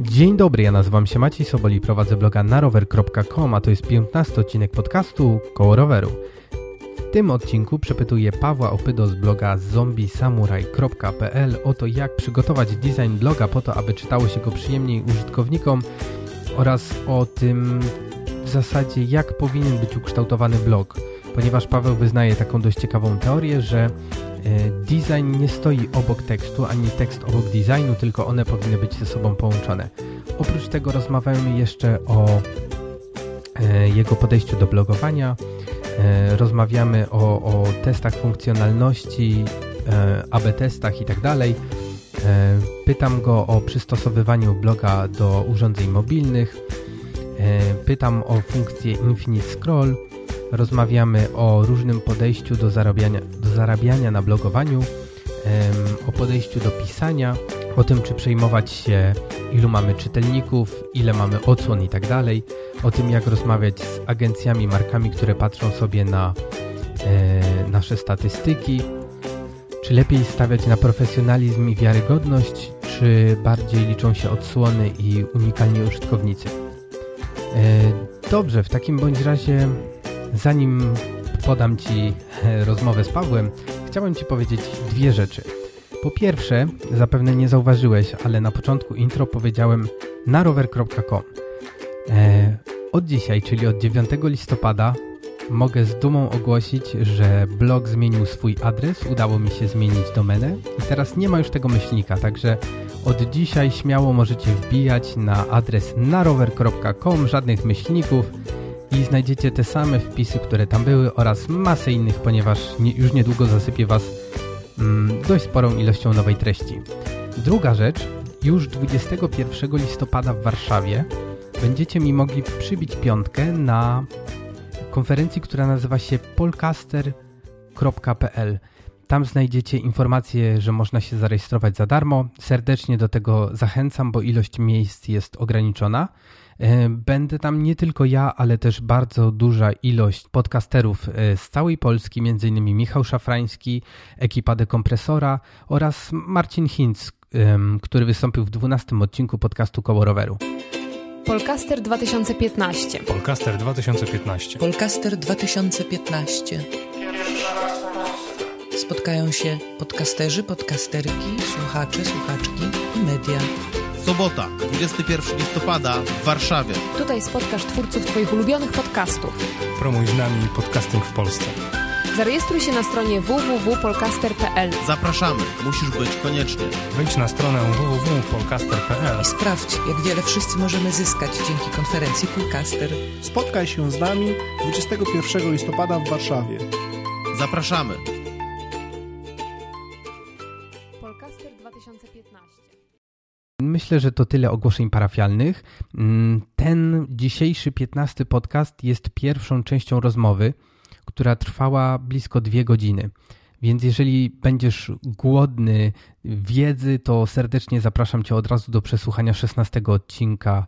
Dzień dobry, ja nazywam się Maciej Sobol i prowadzę bloga narower.com, a to jest 15 odcinek podcastu Koło Roweru. W tym odcinku przepytuję Pawła Opydo z bloga zombiesamurai.pl o to, jak przygotować design bloga po to, aby czytało się go przyjemniej użytkownikom oraz o tym w zasadzie, jak powinien być ukształtowany blog, ponieważ Paweł wyznaje taką dość ciekawą teorię, że e, design nie stoi obok tekstu, ani tekst obok designu, tylko one powinny być ze sobą połączone. Oprócz tego rozmawiamy jeszcze o e, jego podejściu do blogowania, e, rozmawiamy o, o testach funkcjonalności, AB testach i tak. Pytam go o przystosowywaniu bloga do urządzeń mobilnych. Pytam o funkcję Infinite Scroll. Rozmawiamy o różnym podejściu do zarabiania, do zarabiania na blogowaniu, o podejściu do pisania, o tym, czy przejmować się, ilu mamy czytelników, ile mamy odsłon i tak dalej, o tym, jak rozmawiać z agencjami, markami, które patrzą sobie na e, nasze statystyki, czy lepiej stawiać na profesjonalizm i wiarygodność, czy bardziej liczą się odsłony i unikalni użytkownicy. E, dobrze, w takim bądź razie, zanim podam Ci e, rozmowę z Pawłem, chciałem Ci powiedzieć dwie rzeczy. Po pierwsze, zapewne nie zauważyłeś, ale na początku intro powiedziałem na rower.com. E, od dzisiaj, czyli od 9 listopada, mogę z dumą ogłosić, że blog zmienił swój adres, udało mi się zmienić domenę i teraz nie ma już tego myślnika, także od dzisiaj śmiało możecie wbijać na adres narower.com, żadnych myślników i znajdziecie te same wpisy, które tam były oraz masę innych, ponieważ nie, już niedługo zasypię Was mm, dość sporą ilością nowej treści. Druga rzecz, już 21 listopada w Warszawie będziecie mi mogli przybić piątkę na konferencji, która nazywa się polcaster.pl. Tam znajdziecie informacje, że można się zarejestrować za darmo. Serdecznie do tego zachęcam, bo ilość miejsc jest ograniczona. E, będę tam nie tylko ja, ale też bardzo duża ilość podcasterów e, z całej Polski, m.in. Michał Szafrański, ekipa Dekompresora oraz Marcin Hinz, który wystąpił w 12 odcinku podcastu Koło Roweru. Polcaster 2015. Polcaster 2015. Polcaster 2015. Spotkają się podcasterzy, podcasterki, słuchacze, słuchaczki i media. Sobota, 21 listopada w Warszawie. Tutaj spotkasz twórców Twoich ulubionych podcastów. Promuj z nami podcasting w Polsce. Zarejestruj się na stronie www.polcaster.pl. Zapraszamy, musisz być koniecznie. Wejdź na stronę www.polcaster.pl i sprawdź, jak wiele wszyscy możemy zyskać dzięki konferencji Polcaster. Spotkaj się z nami 21 listopada w Warszawie. Zapraszamy. Myślę, że to tyle ogłoszeń parafialnych. Mm, ten dzisiejszy 15 podcast jest pierwszą częścią rozmowy która trwała blisko dwie godziny. Więc jeżeli będziesz głodny wiedzy, to serdecznie zapraszam Cię od razu do przesłuchania 16 odcinka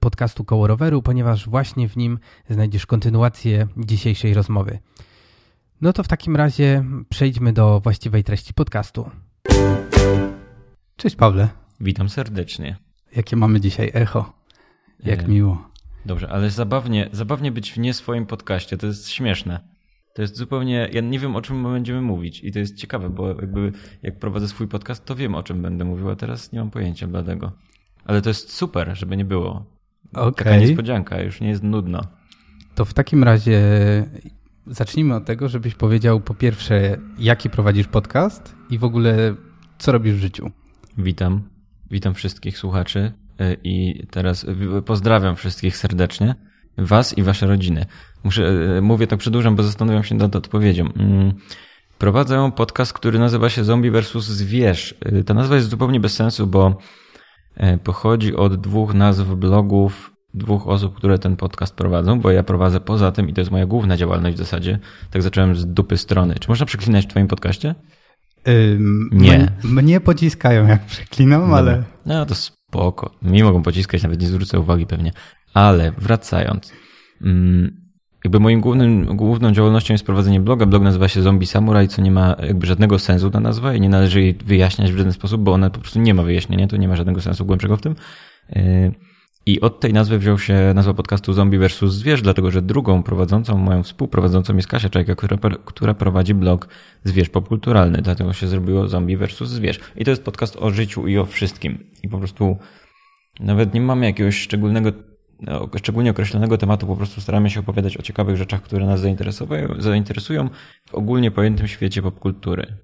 podcastu Koło Roweru, ponieważ właśnie w nim znajdziesz kontynuację dzisiejszej rozmowy. No to w takim razie przejdźmy do właściwej treści podcastu. Cześć Pawle. Witam serdecznie. Jakie mamy dzisiaj echo? Jak e... miło. Dobrze, ale zabawnie, zabawnie być w nie swoim podcaście, to jest śmieszne. To jest zupełnie, ja nie wiem o czym będziemy mówić i to jest ciekawe, bo jakby jak prowadzę swój podcast, to wiem o czym będę mówił, a teraz nie mam pojęcia dlatego. Ale to jest super, żeby nie było. Okay. Taka niespodzianka, już nie jest nudno. To w takim razie zacznijmy od tego, żebyś powiedział po pierwsze, jaki prowadzisz podcast i w ogóle co robisz w życiu. Witam. Witam wszystkich słuchaczy e, i teraz pozdrawiam wszystkich serdecznie. Was i wasze rodziny. Muszę, e, mówię tak przedłużam, bo zastanawiam się nad odpowiedzią. Mm, prowadzę podcast, który nazywa się Zombie vs. Zwierz. E, ta nazwa jest zupełnie bez sensu, bo pochodzi od dwóch nazw blogów dwóch osób, które ten podcast prowadzą, bo ja prowadzę poza tym i to jest moja główna działalność w zasadzie. Tak zacząłem z dupy strony. Czy można przeklinać w twoim podcaście? Nie. Mnie pociskają jak przeklinam, Dobra. ale... No to spoko. Mi mogą pociskać, nawet nie zwrócę uwagi pewnie. Ale wracając. Mm, jakby moim głównym, główną działalnością jest prowadzenie bloga. Blog nazywa się Zombie Samurai, co nie ma jakby żadnego sensu na nazwę i nie należy jej wyjaśniać w żaden sposób, bo ona po prostu nie ma wyjaśnienia, to nie ma żadnego sensu głębszego w tym. Y, I od tej nazwy wziął się nazwa podcastu Zombie vs. Zwierz, dlatego że drugą prowadzącą, moją współprowadzącą jest Kasia Czajka, która, która prowadzi blog Zwierz Popkulturalny, dlatego się zrobiło Zombie vs. Zwierz. I to jest podcast o życiu i o wszystkim. I po prostu nawet nie mamy jakiegoś szczególnego no, szczególnie określonego tematu, po prostu staramy się opowiadać o ciekawych rzeczach, które nas zainteresują w ogólnie pojętym świecie popkultury.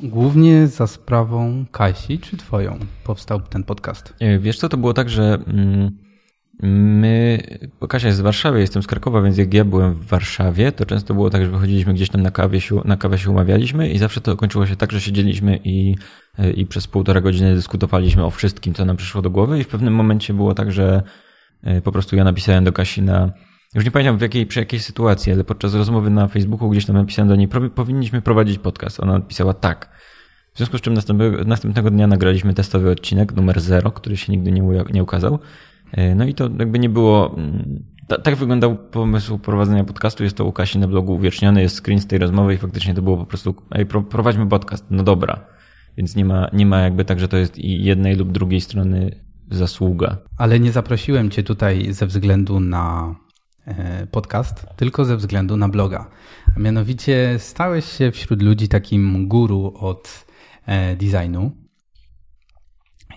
Głównie za sprawą Kasi, czy twoją powstał ten podcast? E, wiesz co, to było tak, że mm, my, Kasia jest z Warszawy, jestem z Krakowa, więc jak ja byłem w Warszawie, to często było tak, że wychodziliśmy gdzieś tam na kawie, na kawę się umawialiśmy i zawsze to kończyło się tak, że siedzieliśmy i, e, i przez półtora godziny dyskutowaliśmy o wszystkim, co nam przyszło do głowy i w pewnym momencie było tak, że e, po prostu ja napisałem do Kasi na już nie pamiętam w jakiej, przy jakiej sytuacji, ale podczas rozmowy na Facebooku gdzieś tam napisałem do niej, powinniśmy prowadzić podcast. Ona napisała tak. W związku z czym następnego, dnia nagraliśmy testowy odcinek numer 0, który się nigdy nie, nie ukazał. E, no i to jakby nie było. Mm, tak wyglądał pomysł prowadzenia podcastu. Jest to u Kasi na blogu uwieczniony, jest screen z tej rozmowy i faktycznie to było po prostu, ej, prowadźmy podcast. No dobra. Więc nie ma, nie ma jakby tak, że to jest i jednej lub drugiej strony zasługa. Ale nie zaprosiłem cię tutaj ze względu na podcast, tylko ze względu na bloga. A mianowicie stałeś się wśród ludzi takim guru od e, designu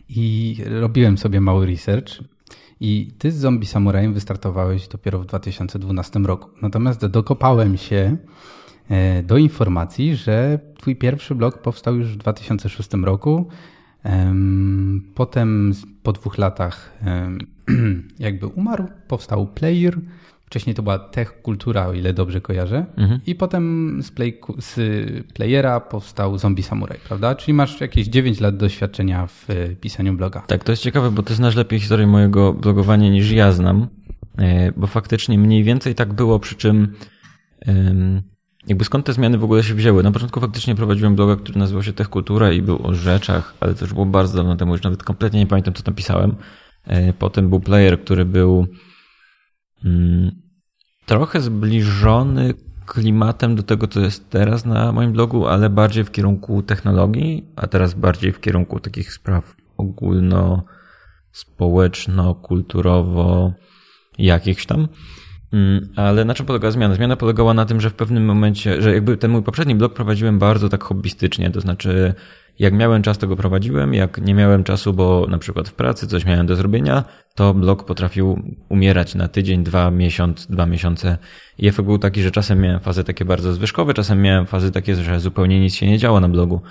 i robiłem sobie mały research i ty z Zombie Samurajem wystartowałeś dopiero w 2012 roku. Natomiast dokopałem się e, do informacji, że twój pierwszy blog powstał już w 2006 roku. Potem po dwóch latach jakby umarł, powstał Player, Wcześniej to była tech kultura, o ile dobrze kojarzę. Mhm. I potem z, play, z playera powstał Zombie Samurai, prawda? Czyli masz jakieś 9 lat doświadczenia w e, pisaniu bloga. Tak, to jest ciekawe, bo ty znasz lepiej historię mojego blogowania niż ja znam, e, bo faktycznie mniej więcej tak było, przy czym jakby skąd te zmiany w ogóle się wzięły? Na początku faktycznie prowadziłem bloga, który nazywał się Tech Kultura i był o rzeczach, ale to już było bardzo dawno temu, już nawet kompletnie nie pamiętam, co tam pisałem. E, potem był player, który był trochę zbliżony klimatem do tego, co jest teraz na moim blogu, ale bardziej w kierunku technologii, a teraz bardziej w kierunku takich spraw ogólno społeczno, kulturowo, jakichś tam. Mm, ale na czym polegała zmiana? Zmiana polegała na tym, że w pewnym momencie, że jakby ten mój poprzedni blog prowadziłem bardzo tak hobbystycznie, to znaczy jak miałem czas, to go prowadziłem. Jak nie miałem czasu, bo na przykład w pracy coś miałem do zrobienia, to blog potrafił umierać na tydzień, dwa, miesiąc, dwa miesiące. I efekt był taki, że czasem miałem fazy takie bardzo zwyżkowe, czasem miałem fazy takie, że zupełnie nic się nie działo na blogu.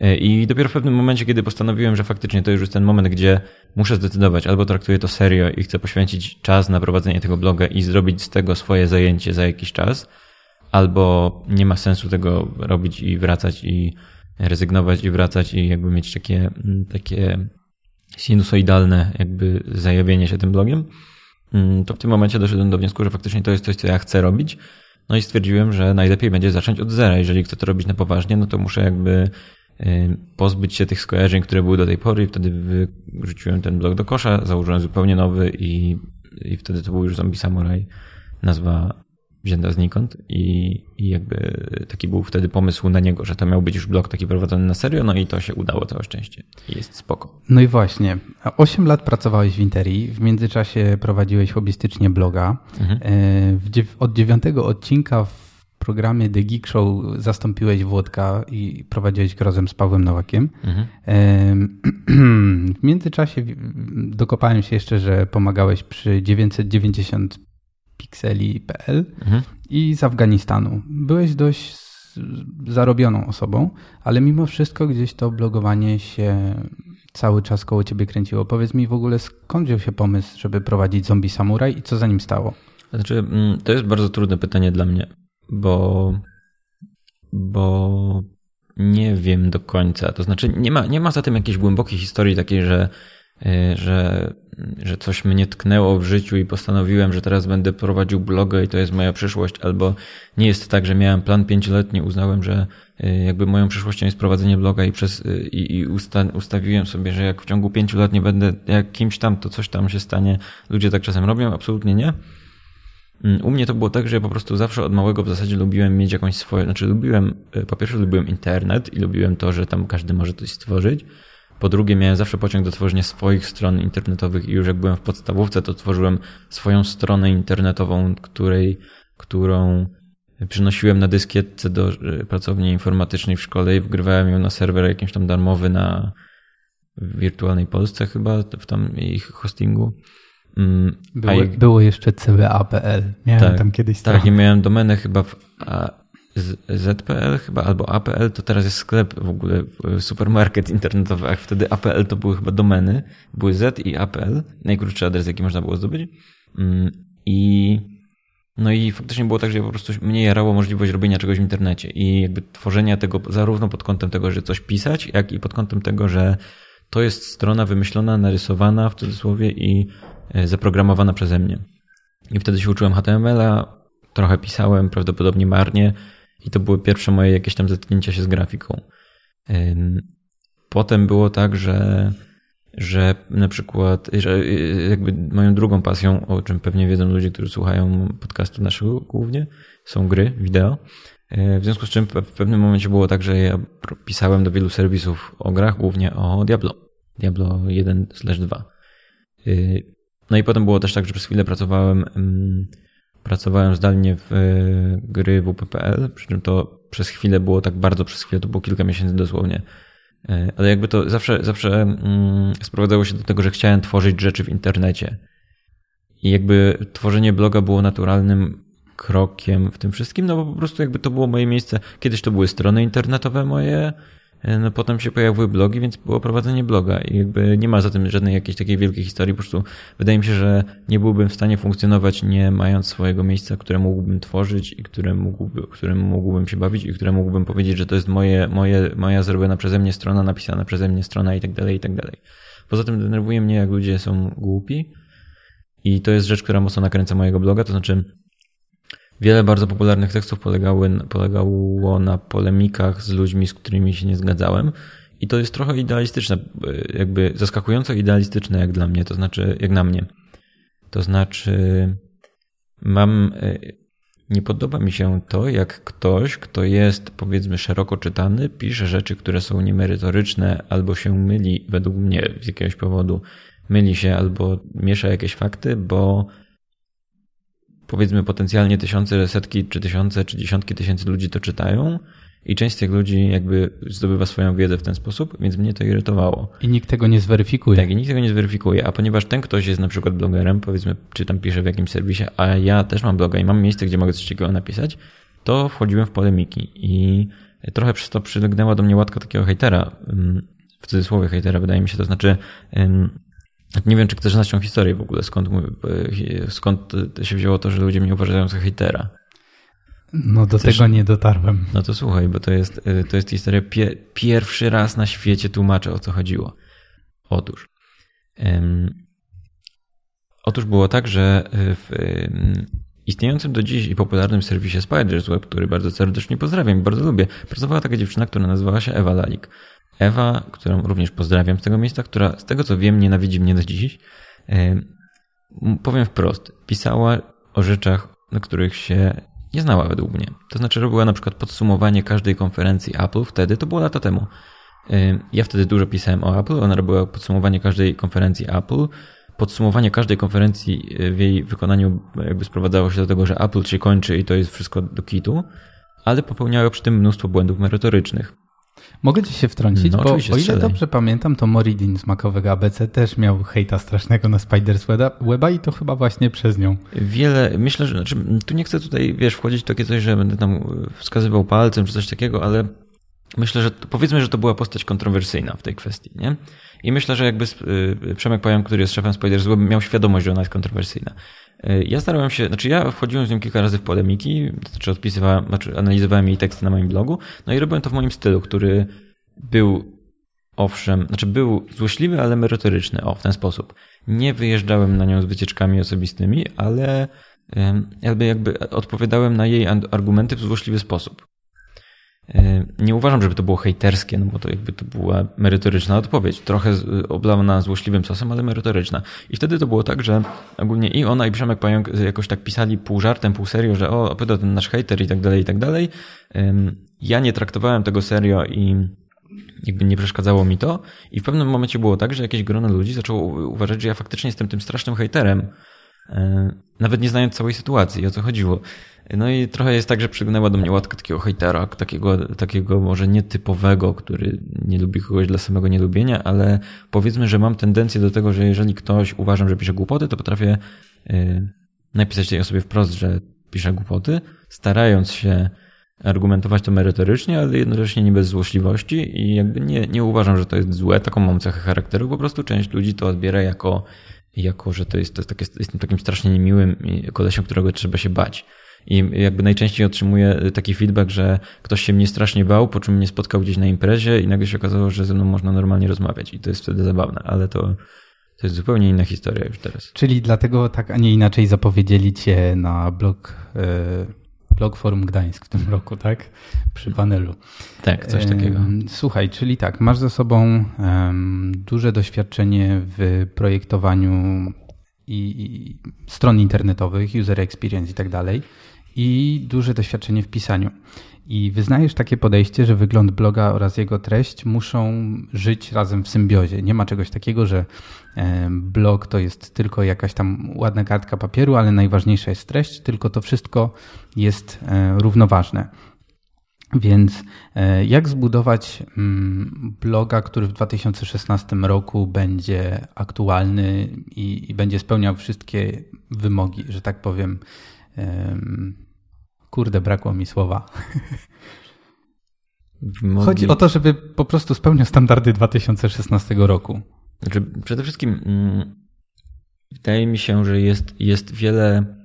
E, I dopiero w pewnym momencie, kiedy postanowiłem, że faktycznie to już jest ten moment, gdzie muszę zdecydować, albo traktuję to serio i chcę poświęcić czas na prowadzenie tego bloga i zrobić z tego swoje zajęcie za jakiś czas, albo nie ma sensu tego robić i wracać i rezygnować i wracać i jakby mieć takie, mm, takie sinusoidalne jakby zajawienie się tym blogiem, mm, to w tym momencie doszedłem do wniosku, że faktycznie to jest coś, co ja chcę robić. No i stwierdziłem, że najlepiej będzie zacząć od zera. Jeżeli chcę to robić na poważnie, no to muszę jakby pozbyć się tych skojarzeń, które były do tej pory i wtedy wrzuciłem ten blog do kosza, założyłem zupełnie nowy i, i wtedy to był już Zombie Samurai. Nazwa wzięta znikąd i, i jakby taki był wtedy pomysł na niego, że to miał być już blog taki prowadzony na serio, no i to się udało całe szczęście jest spoko. No i właśnie, 8 lat pracowałeś w Interi, w międzyczasie prowadziłeś hobbystycznie bloga. Mhm. E, od dziewiątego odcinka w programie The Geek Show zastąpiłeś Włodka i prowadziłeś go razem z Pawłem Nowakiem. Mhm. W międzyczasie dokopałem się jeszcze, że pomagałeś przy 990 pixeli.pl mhm. i z Afganistanu. Byłeś dość zarobioną osobą, ale mimo wszystko gdzieś to blogowanie się cały czas koło ciebie kręciło. Powiedz mi w ogóle skąd wziął się pomysł, żeby prowadzić Zombie Samurai i co za nim stało? Znaczy, mm, to jest bardzo trudne pytanie dla mnie, bo, bo nie wiem do końca. To znaczy, nie ma, nie ma za tym jakiejś głębokiej historii takiej, że Y, że, że coś mnie tknęło w życiu i postanowiłem, że teraz będę prowadził bloga i to jest moja przyszłość, albo nie jest tak, że miałem plan pięcioletni, uznałem, że y, jakby moją przyszłością jest prowadzenie bloga i, przez, y, i, i usta, ustawiłem sobie, że jak w ciągu pięciu lat nie będę jak kimś tam, to coś tam się stanie. Ludzie tak czasem robią, absolutnie nie. Mm, u mnie to było tak, że ja po prostu zawsze od małego w zasadzie lubiłem mieć jakąś swoją, znaczy lubiłem, po pierwsze lubiłem internet i lubiłem to, że tam każdy może coś stworzyć, Po drugie, miałem zawsze pociąg do tworzenia swoich stron internetowych i już jak byłem w podstawówce, to tworzyłem swoją stronę internetową, której, którą przynosiłem na dyskietce do e, pracowni informatycznej w szkole i wgrywałem ją na serwer jakimś tam darmowy na wirtualnej Polsce chyba, w tam ich hostingu. Mm, Było, jak- było jeszcze cba.pl. Miałem Tak, tam kiedyś Tak, stronę. i miałem domenę chyba w A, z, ZPL chyba, albo APL, to teraz jest sklep w ogóle, w- supermarket internetowy, a wtedy APL to były chyba domeny, były Z i APL, najkrótszy adres, jaki można było zdobyć. Mm, I no i faktycznie było tak, że po prostu mnie jarało możliwość robienia czegoś w internecie i jakby tworzenia tego zarówno pod kątem tego, że coś pisać, jak i pod kątem tego, że to jest strona wymyślona, narysowana w cudzysłowie i e, zaprogramowana przeze mnie. I wtedy się uczyłem HTML-a, trochę pisałem, prawdopodobnie marnie i to były pierwsze moje jakieś tam zetknięcia się z grafiką. Ym, Potem było tak, że, że na przykład, że y, jakby moją drugą pasją, o czym pewnie wiedzą ludzie, którzy słuchają podcastu naszego głównie, są gry, wideo. W związku z czym w pewnym momencie było tak, że ja pisałem do wielu serwisów o grach, głównie o Diablo. Diablo 1/2. No i potem było też tak, że przez chwilę pracowałem, ym, pracowałem zdalnie w y, gry WP.pl, przy czym to przez chwilę było tak bardzo przez chwilę, to było kilka miesięcy dosłownie. Y, Ale jakby to zawsze, zawsze mm, sprowadzało się do tego, że chciałem tworzyć rzeczy w internecie. I jakby tworzenie bloga było naturalnym krokiem w tym wszystkim, no bo po prostu jakby to było moje miejsce. Kiedyś to były strony internetowe moje, no potem się pojawiły blogi, więc było prowadzenie bloga i jakby nie ma za tym żadnej jakiejś takiej wielkiej historii. Po prostu wydaje mi się, że nie byłbym w stanie funkcjonować nie mając swojego miejsca, które mógłbym tworzyć i które mógłby, którym mógłbym się bawić i które mógłbym powiedzieć, że to jest moje, moje, moja zrobiona przeze mnie strona, napisana przeze mnie strona i tak dalej, i tak dalej. Poza tym denerwuje mnie, jak ludzie są głupi i to jest rzecz, która mocno nakręca mojego bloga, to znaczy Wiele bardzo popularnych tekstów polegały, polegało na polemikach z ludźmi, z którymi się nie zgadzałem. I to jest trochę idealistyczne, jakby zaskakująco idealistyczne jak dla mnie, to znaczy, jak na mnie. To znaczy, mam, e, nie podoba mi się to, jak ktoś, kto jest powiedzmy szeroko czytany, pisze rzeczy, które są niemerytoryczne albo się myli, według mnie z jakiegoś powodu, myli się albo miesza jakieś fakty, bo powiedzmy potencjalnie tysiące, setki, czy tysiące, czy dziesiątki tysięcy ludzi to czytają i część z tych ludzi jakby zdobywa swoją wiedzę w ten sposób, więc mnie to irytowało. I nikt tego nie zweryfikuje. Tak, i nikt tego nie zweryfikuje, a ponieważ ten ktoś jest na przykład blogerem, powiedzmy, czy tam pisze w jakimś serwisie, a ja też mam bloga i mam miejsce, gdzie mogę coś ciekawego napisać, to wchodziłem w polemiki i trochę przez to przylegnęła do mnie łatka takiego hejtera, ym, w cudzysłowie hejtera wydaje mi się, to znaczy nie wiem, czy chcesz znać tą historię w ogóle, skąd, e, skąd się wzięło to, że ludzie mnie uważają za hejtera. No do tego nie dotarłem. No to słuchaj, bo to jest, y, to jest historia. Pie, pierwszy raz na świecie tłumaczę o co chodziło. Otóż. otóż było tak, że w istniejącym do dziś i popularnym serwisie Spiders Web, który bardzo serdecznie pozdrawiam i bardzo lubię, pracowała taka dziewczyna, która nazywała się Ewa Lalik. Ewa, którą również pozdrawiam z tego miejsca, która z tego co wiem nienawidzi mnie do dziś. Powiem wprost, pisała o rzeczach, na których się nie znała według mnie. To znaczy robiła na przykład podsumowanie każdej konferencji Apple wtedy, to było lata temu. Ja wtedy dużo pisałem o Apple, ona robiła podsumowanie każdej konferencji Apple. Podsumowanie każdej konferencji y, w jej wykonaniu jakby sprowadzało się do tego, że Apple się kończy i to jest wszystko do kitu, ale popełniała przy tym mnóstwo błędów merytorycznych. Mogę ci się wtrącić, No, bo o ile strzelaj. dobrze pamiętam, to Moridin z makowego ABC też miał hejta strasznego na Spiders Weba- Weba i to chyba właśnie przez nią. Wiele, myślę, że, znaczy, tu nie chcę tutaj, wiesz, wchodzić w takie coś, że będę tam wskazywał palcem czy coś takiego, ale myślę, że powiedzmy, że to była postać kontrowersyjna w tej kwestii, nie? I myślę, że jakby y, Przemek Pająk, który jest szefem Spiders Web, miał świadomość, że ona jest kontrowersyjna. Y, Ja starałem się, znaczy ja wchodziłem z nią kilka razy w polemiki, znaczy odpisywałem, znaczy analizowałem jej teksty na moim blogu, no i robiłem to w moim stylu, który był owszem, znaczy był złośliwy, ale merytoryczny, o, w ten sposób. Nie wyjeżdżałem na nią z wycieczkami osobistymi, ale jakby, jakby odpowiadałem na jej argumenty w złośliwy sposób. Nie uważam, żeby to było hejterskie, no bo to jakby to była merytoryczna odpowiedź. Trochę oblana złośliwym sosem, ale merytoryczna. I wtedy to było tak, że ogólnie i ona i Przemek Pająk jakoś tak pisali pół żartem, pół serio, że o, opyta ten nasz hejter i tak dalej, i tak dalej. Ja nie traktowałem tego serio i jakby nie przeszkadzało mi to i w pewnym momencie było tak, że jakieś grono ludzi zaczęło uważać, że ja faktycznie jestem tym strasznym hejterem, nawet nie znając całej sytuacji, o co chodziło. No i trochę jest tak, że przygnęła do mnie łatka takiego hejtera, takiego, takiego może nietypowego, który nie lubi kogoś dla samego nielubienia, ale powiedzmy, że mam tendencję do tego, że jeżeli ktoś uważam, że pisze głupoty, to potrafię yy, napisać tej osobie wprost, że pisze głupoty, starając się argumentować to merytorycznie, ale jednocześnie nie bez złośliwości i jakby nie, nie uważam, że to jest złe, taką mam cechę charakteru, po prostu część ludzi to odbiera jako, jako że to jest, to jest takie, jestem takim strasznie niemiłym kolesiem, którego trzeba się bać. I jakby najczęściej otrzymuję taki feedback, że ktoś się mnie strasznie bał, po czym mnie spotkał gdzieś na imprezie i nagle się okazało, że ze mną można normalnie rozmawiać. I to jest wtedy zabawne, ale to, to jest zupełnie inna historia już teraz. Czyli dlatego tak, a nie inaczej zapowiedzieli cię na blog, e, blog Forum Gdańsk w tym roku, tak? Przy panelu. Tak, coś takiego. Słuchaj, czyli tak, masz ze sobą duże doświadczenie w projektowaniu i, i stron internetowych, user experience i tak dalej i duże doświadczenie w pisaniu. I wyznajesz takie podejście, że wygląd bloga oraz jego treść muszą żyć razem w symbiozie. Nie ma czegoś takiego, że e, blog to jest tylko jakaś tam ładna kartka papieru, ale najważniejsza jest treść, tylko to wszystko jest e, równoważne. Więc e, jak zbudować mm, bloga, który w 2016 roku będzie aktualny i, i będzie spełniał wszystkie wymogi, że tak powiem, Kurde, brakło mi słowa. Chodzi o to, żeby po prostu spełniał standardy 2016 roku. Znaczy, przede wszystkim mm, wydaje mi się, że jest, jest wiele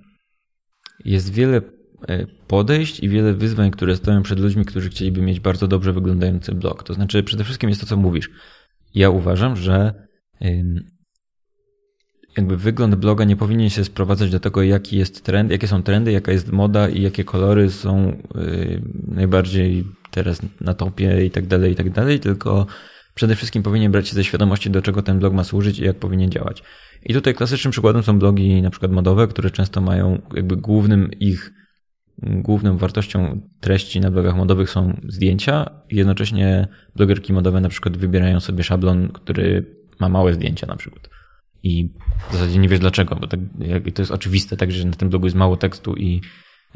jest wiele e, podejść i wiele wyzwań, które stoją przed ludźmi, którzy chcieliby mieć bardzo dobrze wyglądający blog. To znaczy, przede wszystkim jest to, co mówisz. Ja uważam, że jakby wygląd bloga nie powinien się sprowadzać do tego, jaki jest trend, jakie są trendy, jaka jest moda i jakie kolory są y, najbardziej teraz na topie i tak dalej, i tak dalej, tylko przede wszystkim powinien brać się ze świadomości, do czego ten blog ma służyć i jak powinien działać. I tutaj klasycznym przykładem są blogi na przykład modowe, które często mają jakby głównym ich główną wartością treści na blogach modowych są zdjęcia. Jednocześnie blogerki modowe na przykład wybierają sobie szablon, który ma małe zdjęcia na przykład. I w zasadzie nie wiesz dlaczego, bo tak, to jest oczywiste, także że na tym blogu jest mało tekstu i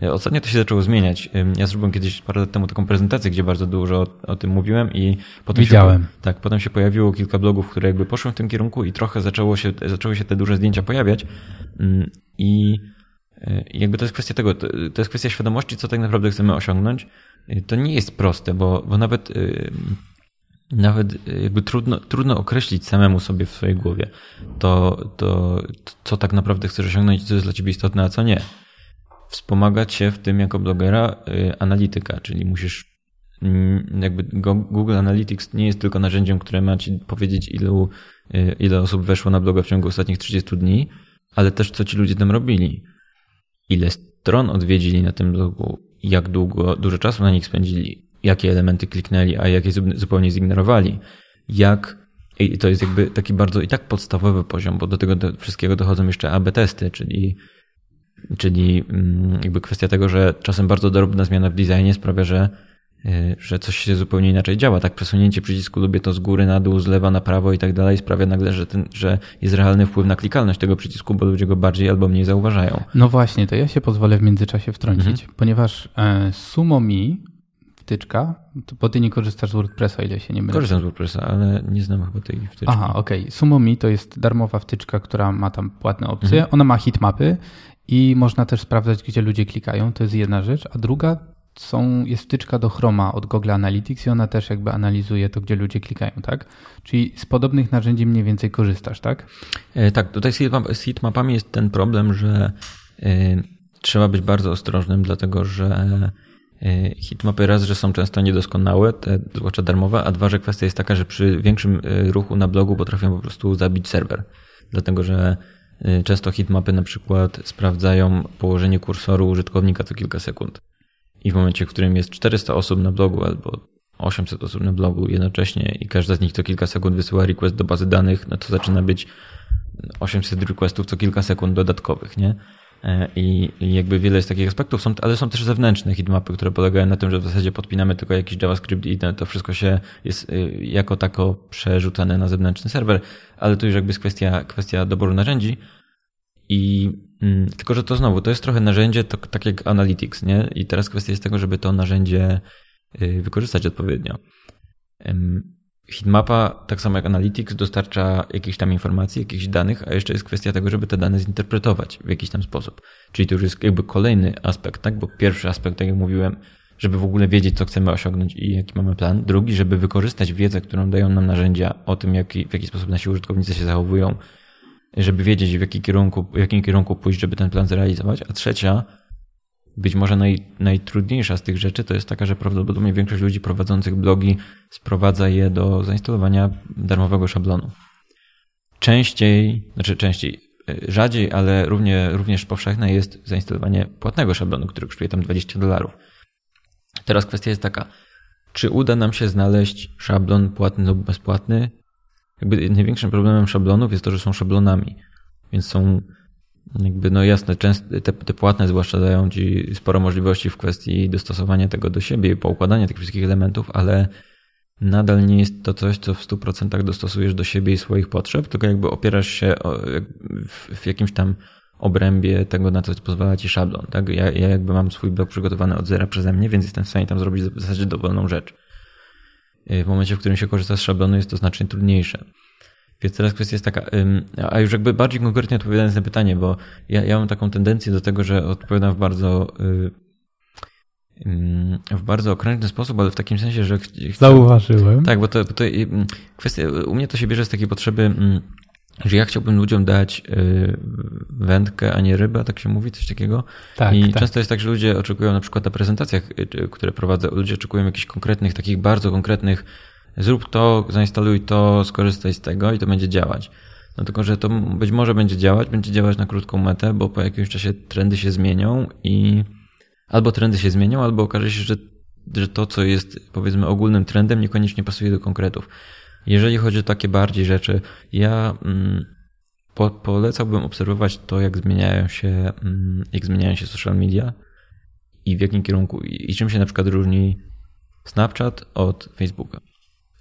e, Ostatnio to się zaczęło zmieniać. Ja zrobiłem kiedyś parę lat temu taką prezentację, gdzie bardzo dużo o, o tym mówiłem i potem Widziałem. Się, tak, potem się pojawiło kilka blogów, które jakby poszły w tym kierunku i trochę zaczęło się, zaczęły się te duże zdjęcia pojawiać mm, i e, jakby to jest kwestia tego, to, to jest kwestia świadomości, co tak naprawdę chcemy osiągnąć. E, to nie jest proste, bo, bo nawet nawet y, jakby trudno, trudno określić samemu sobie w swojej głowie to, to, co tak naprawdę chcesz osiągnąć, co jest dla ciebie istotne, a co nie. Wspomagać się w tym jako blogera y, analityka, czyli musisz mm, jakby Google Analytics nie jest tylko narzędziem, które ma ci powiedzieć ilu, y, ile osób weszło na bloga w ciągu ostatnich 30 dni, ale też co ci ludzie tam robili. Ile stron odwiedzili na tym blogu, jak długo, dużo czasu na nich spędzili, jakie elementy kliknęli, a jakie zupełnie zignorowali. Jak i to jest jakby taki bardzo i tak podstawowy poziom, bo do tego do wszystkiego dochodzą jeszcze AB testy, czyli, czyli mm, jakby kwestia tego, że czasem bardzo drobna zmiana w designie sprawia, że, y, że coś się zupełnie inaczej działa. Tak, przesunięcie przycisku lubię to z góry na dół, z lewa na prawo i tak dalej sprawia nagle, że, ten, że jest realny wpływ na klikalność tego przycisku, bo ludzie go bardziej albo mniej zauważają. No właśnie, to ja się pozwolę w międzyczasie wtrącić, mhm. ponieważ e, Sumo Mi wtyczka, bo ty nie korzystasz z WordPressa, ile się nie mylę. Korzystam z WordPressa, ale nie znam chyba tej wtyczki. Aha, okej. Okay. SumoMi to jest darmowa wtyczka, która ma tam płatne opcje. Mhm. Ona ma hitmapy i można też sprawdzać, gdzie ludzie klikają. To jest jedna rzecz. A druga są, jest wtyczka do Chroma od Google Analytics i ona też jakby analizuje to, gdzie ludzie klikają, tak? Czyli z podobnych narzędzi mniej więcej korzystasz, tak? E, tak, tutaj z hitmapami jest ten problem, że e, trzeba być bardzo ostrożnym, dlatego że hitmapy raz, że są często niedoskonałe, te zwłaszcza darmowe, a dwa, że kwestia jest taka, że przy większym e, ruchu na blogu potrafią po prostu zabić serwer. Dlatego, że e, często hitmapy na przykład sprawdzają położenie kursoru użytkownika co kilka sekund. I w momencie, w którym jest 400 osób na blogu albo 800 osób na blogu jednocześnie i każda z nich co kilka sekund wysyła request do bazy danych, no to zaczyna być 800 requestów co kilka sekund dodatkowych, nie? E, I, I jakby wiele jest takich aspektów, są, ale są też zewnętrzne hitmapy, które polegają na tym, że w zasadzie podpinamy tylko jakiś JavaScript i to wszystko się jest y, jako tako przerzucane na zewnętrzny serwer, ale to już jakby jest kwestia, kwestia doboru narzędzi. I mm, tylko, że to znowu, to jest trochę narzędzie, to, tak jak Analytics, nie? I teraz kwestia jest tego, żeby to narzędzie y, wykorzystać odpowiednio. Hitmapa, tak samo jak Analytics, dostarcza jakichś tam informacji, jakichś danych, a jeszcze jest kwestia tego, żeby te dane zinterpretować w jakiś tam sposób. Czyli to już jest jakby kolejny aspekt, tak? Bo pierwszy aspekt, tak jak mówiłem, żeby w ogóle wiedzieć, co chcemy osiągnąć i jaki mamy plan. Drugi, żeby wykorzystać wiedzę, którą dają nam narzędzia o tym, jaki, w jaki sposób nasi użytkownicy się zachowują, żeby wiedzieć, w, jaki kierunku, w jakim kierunku pójść, żeby ten plan zrealizować. A trzecia, być może naj, najtrudniejsza z tych rzeczy to jest taka, że prawdopodobnie większość ludzi prowadzących blogi sprowadza je do zainstalowania darmowego szablonu. Częściej, znaczy częściej, e, rzadziej, ale równie, również powszechne jest zainstalowanie płatnego szablonu, który kosztuje tam 20 dolarów. Teraz kwestia jest taka, czy uda nam się znaleźć szablon płatny lub bezpłatny? Jakby największym problemem szablonów jest to, że są szablonami, więc są jakby, no jasne, często te, te płatne zwłaszcza dają ci sporo możliwości w kwestii dostosowania tego do siebie i poukładania tych wszystkich elementów, ale nadal nie jest to coś, co w 100% dostosujesz do siebie i swoich potrzeb, tylko jakby opierasz się w, jakimś tam obrębie tego, na co pozwala ci szablon. Tak? Ja, ja jakby mam swój blok przygotowany od zera przeze mnie, więc jestem w stanie tam zrobić w zasadzie dowolną rzecz. W momencie, w którym się korzysta z szablonu, jest to znacznie trudniejsze. Więc teraz kwestia jest taka, a już jakby bardziej konkretnie odpowiadając na pytanie, bo ja, ja mam taką tendencję do tego, że odpowiadam w bardzo w bardzo okrętny sposób, ale w takim sensie, że chcę... Zauważyłem. Tak, bo to, bo to kwestia, u mnie to się bierze z takiej potrzeby, że ja chciałbym ludziom dać y, wędkę, a nie rybę, tak się mówi, coś takiego. Tak, I tak. często jest tak, że ludzie oczekują na przykład na prezentacjach, y, które prowadzę, ludzie oczekują jakichś konkretnych, takich bardzo konkretnych zrób to, zainstaluj to, skorzystaj z tego i to będzie działać. No tylko, że to być może będzie działać, będzie działać na krótką metę, bo po jakimś czasie trendy się zmienią i albo trendy się zmienią, albo okaże się, że, że to, co jest powiedzmy ogólnym trendem, niekoniecznie pasuje do konkretów. Jeżeli chodzi o takie bardziej rzeczy, ja mm, po, polecałbym obserwować to, jak zmieniają się, mm, jak zmieniają się social media i w jakim kierunku i, i czym się na przykład różni Snapchat od Facebooka.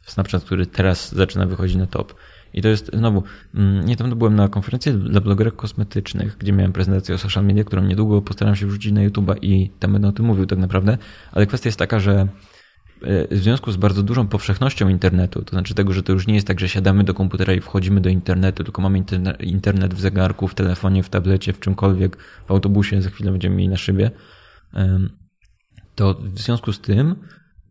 Snapchat, który teraz zaczyna wychodzić na top. I to jest znowu, mm, niedawno byłem na konferencji dla blogerek kosmetycznych, gdzie miałem prezentację o social media, którą niedługo postaram się wrzucić na YouTube'a i tam będę o tym mówił tak naprawdę, ale kwestia jest taka, że e, w związku z bardzo dużą powszechnością internetu, to znaczy tego, że to już nie jest tak, że siadamy do komputera i wchodzimy do internetu, tylko mamy internet w zegarku, w telefonie, w tablecie, w czymkolwiek, w autobusie, za chwilę będziemy mieli na szybie, to w związku z tym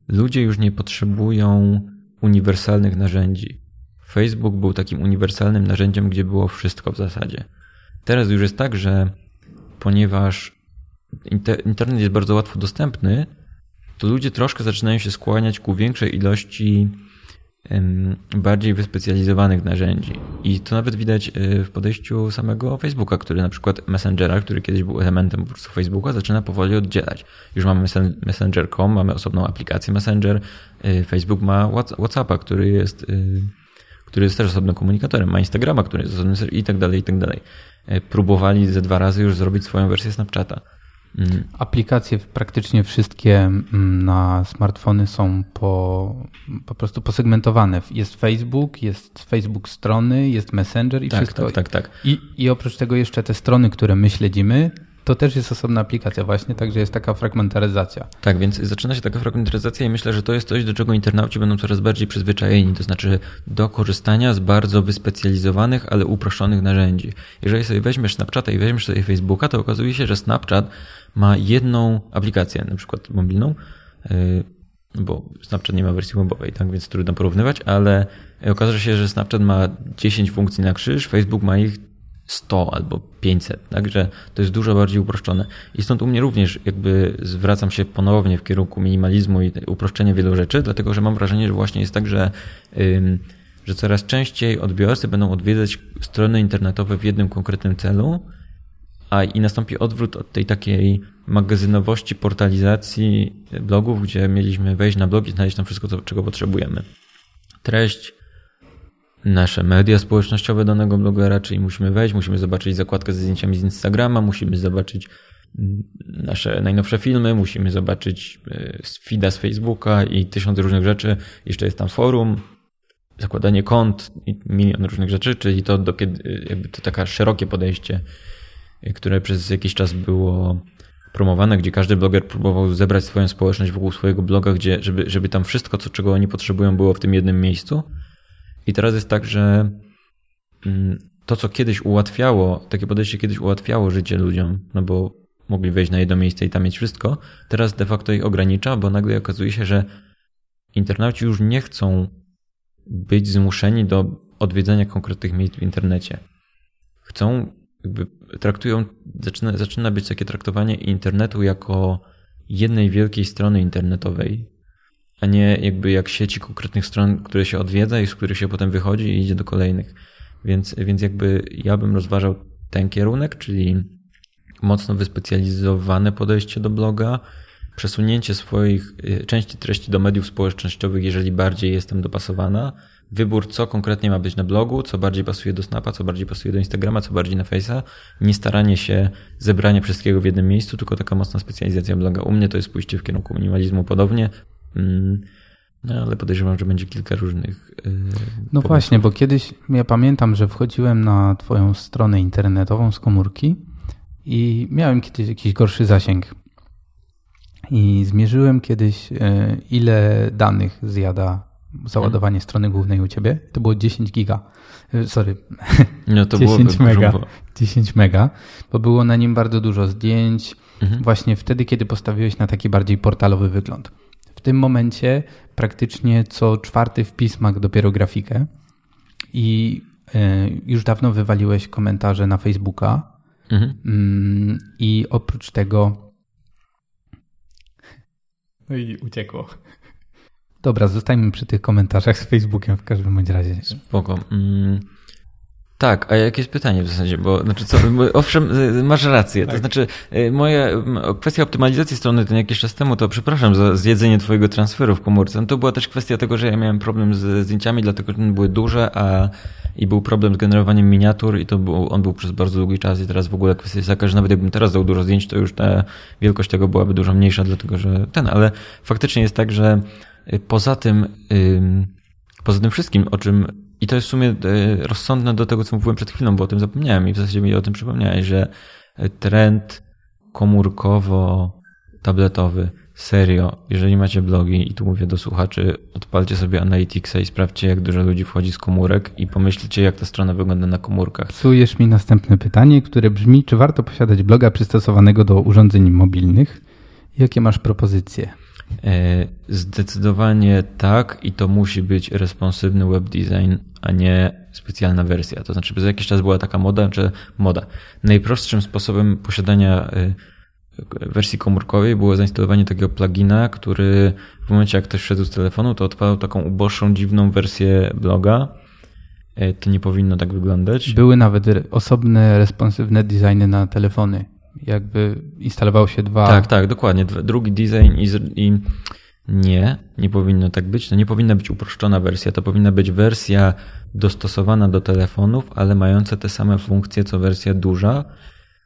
ludzie już nie potrzebują uniwersalnych narzędzi. Facebook był takim uniwersalnym narzędziem, gdzie było wszystko w zasadzie. Teraz już jest tak, że ponieważ internet jest bardzo łatwo dostępny, to ludzie troszkę zaczynają się skłaniać ku większej ilości bardziej wyspecjalizowanych narzędzi. I to nawet widać e, w podejściu samego Facebooka, który na przykład Messengera, który kiedyś był elementem po prostu Facebooka, zaczyna powoli oddzielać. Już mamy Messenger.com, mamy osobną aplikację Messenger. E, Facebook ma WhatsAppa, który jest, e, który jest też osobnym komunikatorem, ma Instagrama, który jest osobnym i tak dalej, i tak dalej. Próbowali ze dwa razy już zrobić swoją wersję Snapchata. Aplikacje praktycznie wszystkie mm, na smartfony są po, po prostu posegmentowane. Jest Facebook, jest Facebook strony, jest Messenger i tak, wszystko. Tak, tak, tak. I, I oprócz tego jeszcze te strony, które my śledzimy, to też jest osobna aplikacja właśnie, także jest taka fragmentaryzacja. Tak, więc zaczyna się taka fragmentaryzacja i myślę, że to jest coś, do czego internauci będą coraz bardziej przyzwyczajeni, to znaczy do korzystania z bardzo wyspecjalizowanych, ale uproszczonych narzędzi. Jeżeli sobie weźmiesz Snapchata i weźmiesz sobie Facebooka, to okazuje się, że Snapchat ma jedną aplikację, na przykład mobilną, y, bo Snapchat nie ma wersji webowej, tak więc trudno porównywać, ale okaże się, że Snapchat ma 10 funkcji na krzyż, Facebook ma ich 100 albo 500, także to jest dużo bardziej uproszczone. I stąd u mnie również jakby zwracam się ponownie w kierunku minimalizmu i uproszczenia wielu rzeczy, dlatego że mam wrażenie, że właśnie jest tak, że, że coraz częściej odbiorcy będą odwiedzać strony internetowe w jednym konkretnym celu, a i nastąpi odwrót od tej takiej magazynowości, portalizacji blogów, gdzie mieliśmy wejść na blog i znaleźć tam wszystko, co, czego potrzebujemy. Treść nasze media społecznościowe danego blogera, czyli musimy wejść, musimy zobaczyć zakładkę ze zdjęciami z Instagrama, musimy zobaczyć mm, nasze najnowsze filmy, musimy zobaczyć z feeda z Facebooka i tysiąc różnych rzeczy. Jeszcze jest tam forum, zakładanie kont i milion różnych rzeczy, czyli to do kiedy, jakby to takie szerokie podejście, e, które przez jakiś czas było promowane, gdzie każdy bloger próbował zebrać swoją społeczność wokół swojego bloga, gdzie, żeby, żeby tam wszystko, co, czego oni potrzebują, było w tym jednym miejscu. I teraz jest tak, że mm, to, co kiedyś ułatwiało, takie podejście kiedyś ułatwiało życie ludziom, no bo mogli wejść na jedno miejsce i tam mieć wszystko, teraz de facto ich ogranicza, bo nagle okazuje się, że internauci już nie chcą być zmuszeni do odwiedzania konkretnych miejsc w internecie. Chcą, jakby traktują, zaczyna, zaczyna być takie traktowanie internetu jako jednej wielkiej strony internetowej, a nie jakby jak sieci konkretnych stron, które się odwiedza i z których się potem wychodzi i idzie do kolejnych. Więc, więc jakby ja bym rozważał ten kierunek, czyli mocno wyspecjalizowane podejście do bloga, przesunięcie swoich y, części treści do mediów społecznościowych, jeżeli bardziej jestem dopasowana, wybór, co konkretnie ma być na blogu, co bardziej pasuje do Snapa, co bardziej pasuje do Instagrama, co bardziej na Face'a, nie staranie się zebrania wszystkiego w jednym miejscu, tylko taka mocna specjalizacja bloga. U mnie to jest pójście w kierunku minimalizmu podobnie, no ale podejrzewam, że będzie kilka różnych. Yy, no pomysłów. właśnie, bo kiedyś ja pamiętam, że wchodziłem na Twoją stronę internetową z komórki i miałem kiedyś jakiś gorszy zasięg. I zmierzyłem kiedyś, e, ile danych zjada załadowanie strony głównej u ciebie. To było 10 giga. E, Sorry, No to 10 byłoby mega. grubo. 10 mega, bo było na nim bardzo dużo zdjęć. Mhm. Właśnie wtedy, kiedy postawiłeś na taki bardziej portalowy wygląd. W tym momencie praktycznie co czwarty wpis ma dopiero grafikę i e, już dawno wywaliłeś komentarze na Facebooka Mhm. Mm, i oprócz tego no i uciekło. Dobra, zostańmy przy tych komentarzach z Facebookiem w każdym bądź razie. Spoko. Mm. Tak, a jakie jest pytanie w zasadzie? Bo, znaczy co, bo, owszem, masz rację. To znaczy, y, moja kwestia optymalizacji strony ten jakiś czas temu, to przepraszam za zjedzenie twojego transferu w komórce. No to była też kwestia tego, że ja miałem problem z zdjęciami, dlatego że one były duże, a i był problem z generowaniem miniatur i to był, on był przez bardzo długi czas i teraz w ogóle kwestia jest taka, że nawet jakbym teraz dał dużo zdjęć, to już ta wielkość tego byłaby dużo mniejsza, dlatego że ten, ale faktycznie jest tak, że y, poza tym, ym, poza tym wszystkim, o czym i to jest w sumie e, rozsądne do tego, co mówiłem przed chwilą, bo o tym zapomniałem i w zasadzie mi o tym przypomniałeś, że e, trend komórkowo-tabletowy, serio, jeżeli macie blogi i tu mówię do słuchaczy, odpalcie sobie Analyticsa i sprawdźcie, jak dużo ludzi wchodzi z komórek i pomyślcie, jak ta strona wygląda na komórkach. Psujesz mi następne pytanie, które brzmi, czy warto posiadać bloga przystosowanego do urządzeń mobilnych? Jakie masz propozycje? E, Zdecydowanie tak i to musi być responsywny web design, a nie specjalna wersja. To znaczy, przez jakiś czas była taka moda, że moda. Najprostszym sposobem posiadania e, wersji komórkowej było zainstalowanie takiego plugina, który w momencie jak ktoś wszedł z telefonu, to odpalał taką uboższą, dziwną wersję bloga. E, To nie powinno tak wyglądać. Były nawet osobne, responsywne designy na telefony. Jakby instalowało się dwa. Tak, tak, dokładnie. Drugi design i, i nie, nie powinno tak być. To nie powinna być uproszczona wersja. To powinna być wersja dostosowana do telefonów, ale mająca te same funkcje co wersja duża.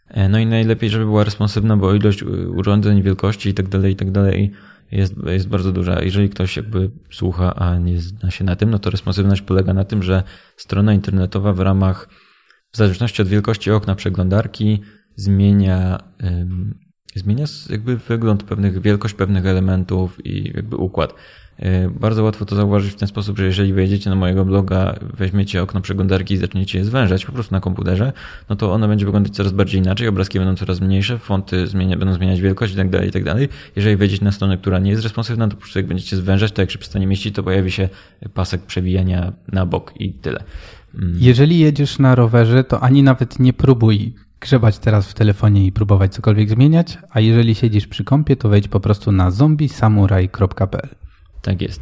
E, No i najlepiej, żeby była responsywna, bo ilość u- urządzeń, wielkości i tak dalej, i tak jest, jest bardzo duża. Jeżeli ktoś jakby słucha, a nie zna się na tym, no to responsywność polega na tym, że strona internetowa w ramach, w zależności od wielkości okna przeglądarki, zmienia, zmienia jakby wygląd pewnych, wielkość pewnych elementów i jakby układ. Yy, Bardzo łatwo to zauważyć w ten sposób, że jeżeli wejdziecie na mojego bloga, weźmiecie okno przeglądarki i zaczniecie je zwężać po prostu na komputerze, no to ono będzie wyglądać coraz bardziej inaczej, obrazki będą coraz mniejsze, fonty zmienia, będą zmieniać wielkość i tak dalej, i tak. Jeżeli wejdziecie na stronę, która nie jest responsywna, to po prostu jak będziecie zwężać, to jak się przestanie mieścić, to pojawi się pasek przewijania na bok i tyle. Mm. Jeżeli jedziesz na rowerze, to ani nawet nie próbuj grzebać teraz w telefonie i próbować cokolwiek zmieniać, a jeżeli siedzisz przy kąpie, to wejdź po prostu na zombiesamurai.pl. Tak jest.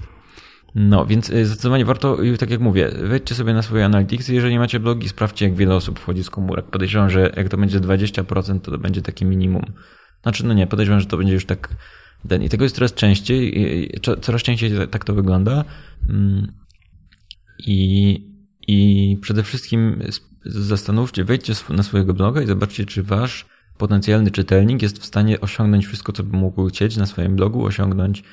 No, więc y, zdecydowanie warto, y, tak jak mówię, wejdźcie sobie na swoje Analytics, jeżeli macie blogi, sprawdźcie, jak wiele osób wchodzi z komórek. Podejrzewam, że jak to będzie 20%, to to będzie takie minimum. Znaczy, no nie, podejrzewam, że to będzie już tak ten. I tego jest coraz częściej, coraz częściej tak to wygląda. Mm, I I przede wszystkim zastanówcie, wejdźcie na swojego bloga i zobaczcie, czy wasz potencjalny czytelnik jest w stanie osiągnąć wszystko, co by mógł chcieć na swoim blogu, osiągnąć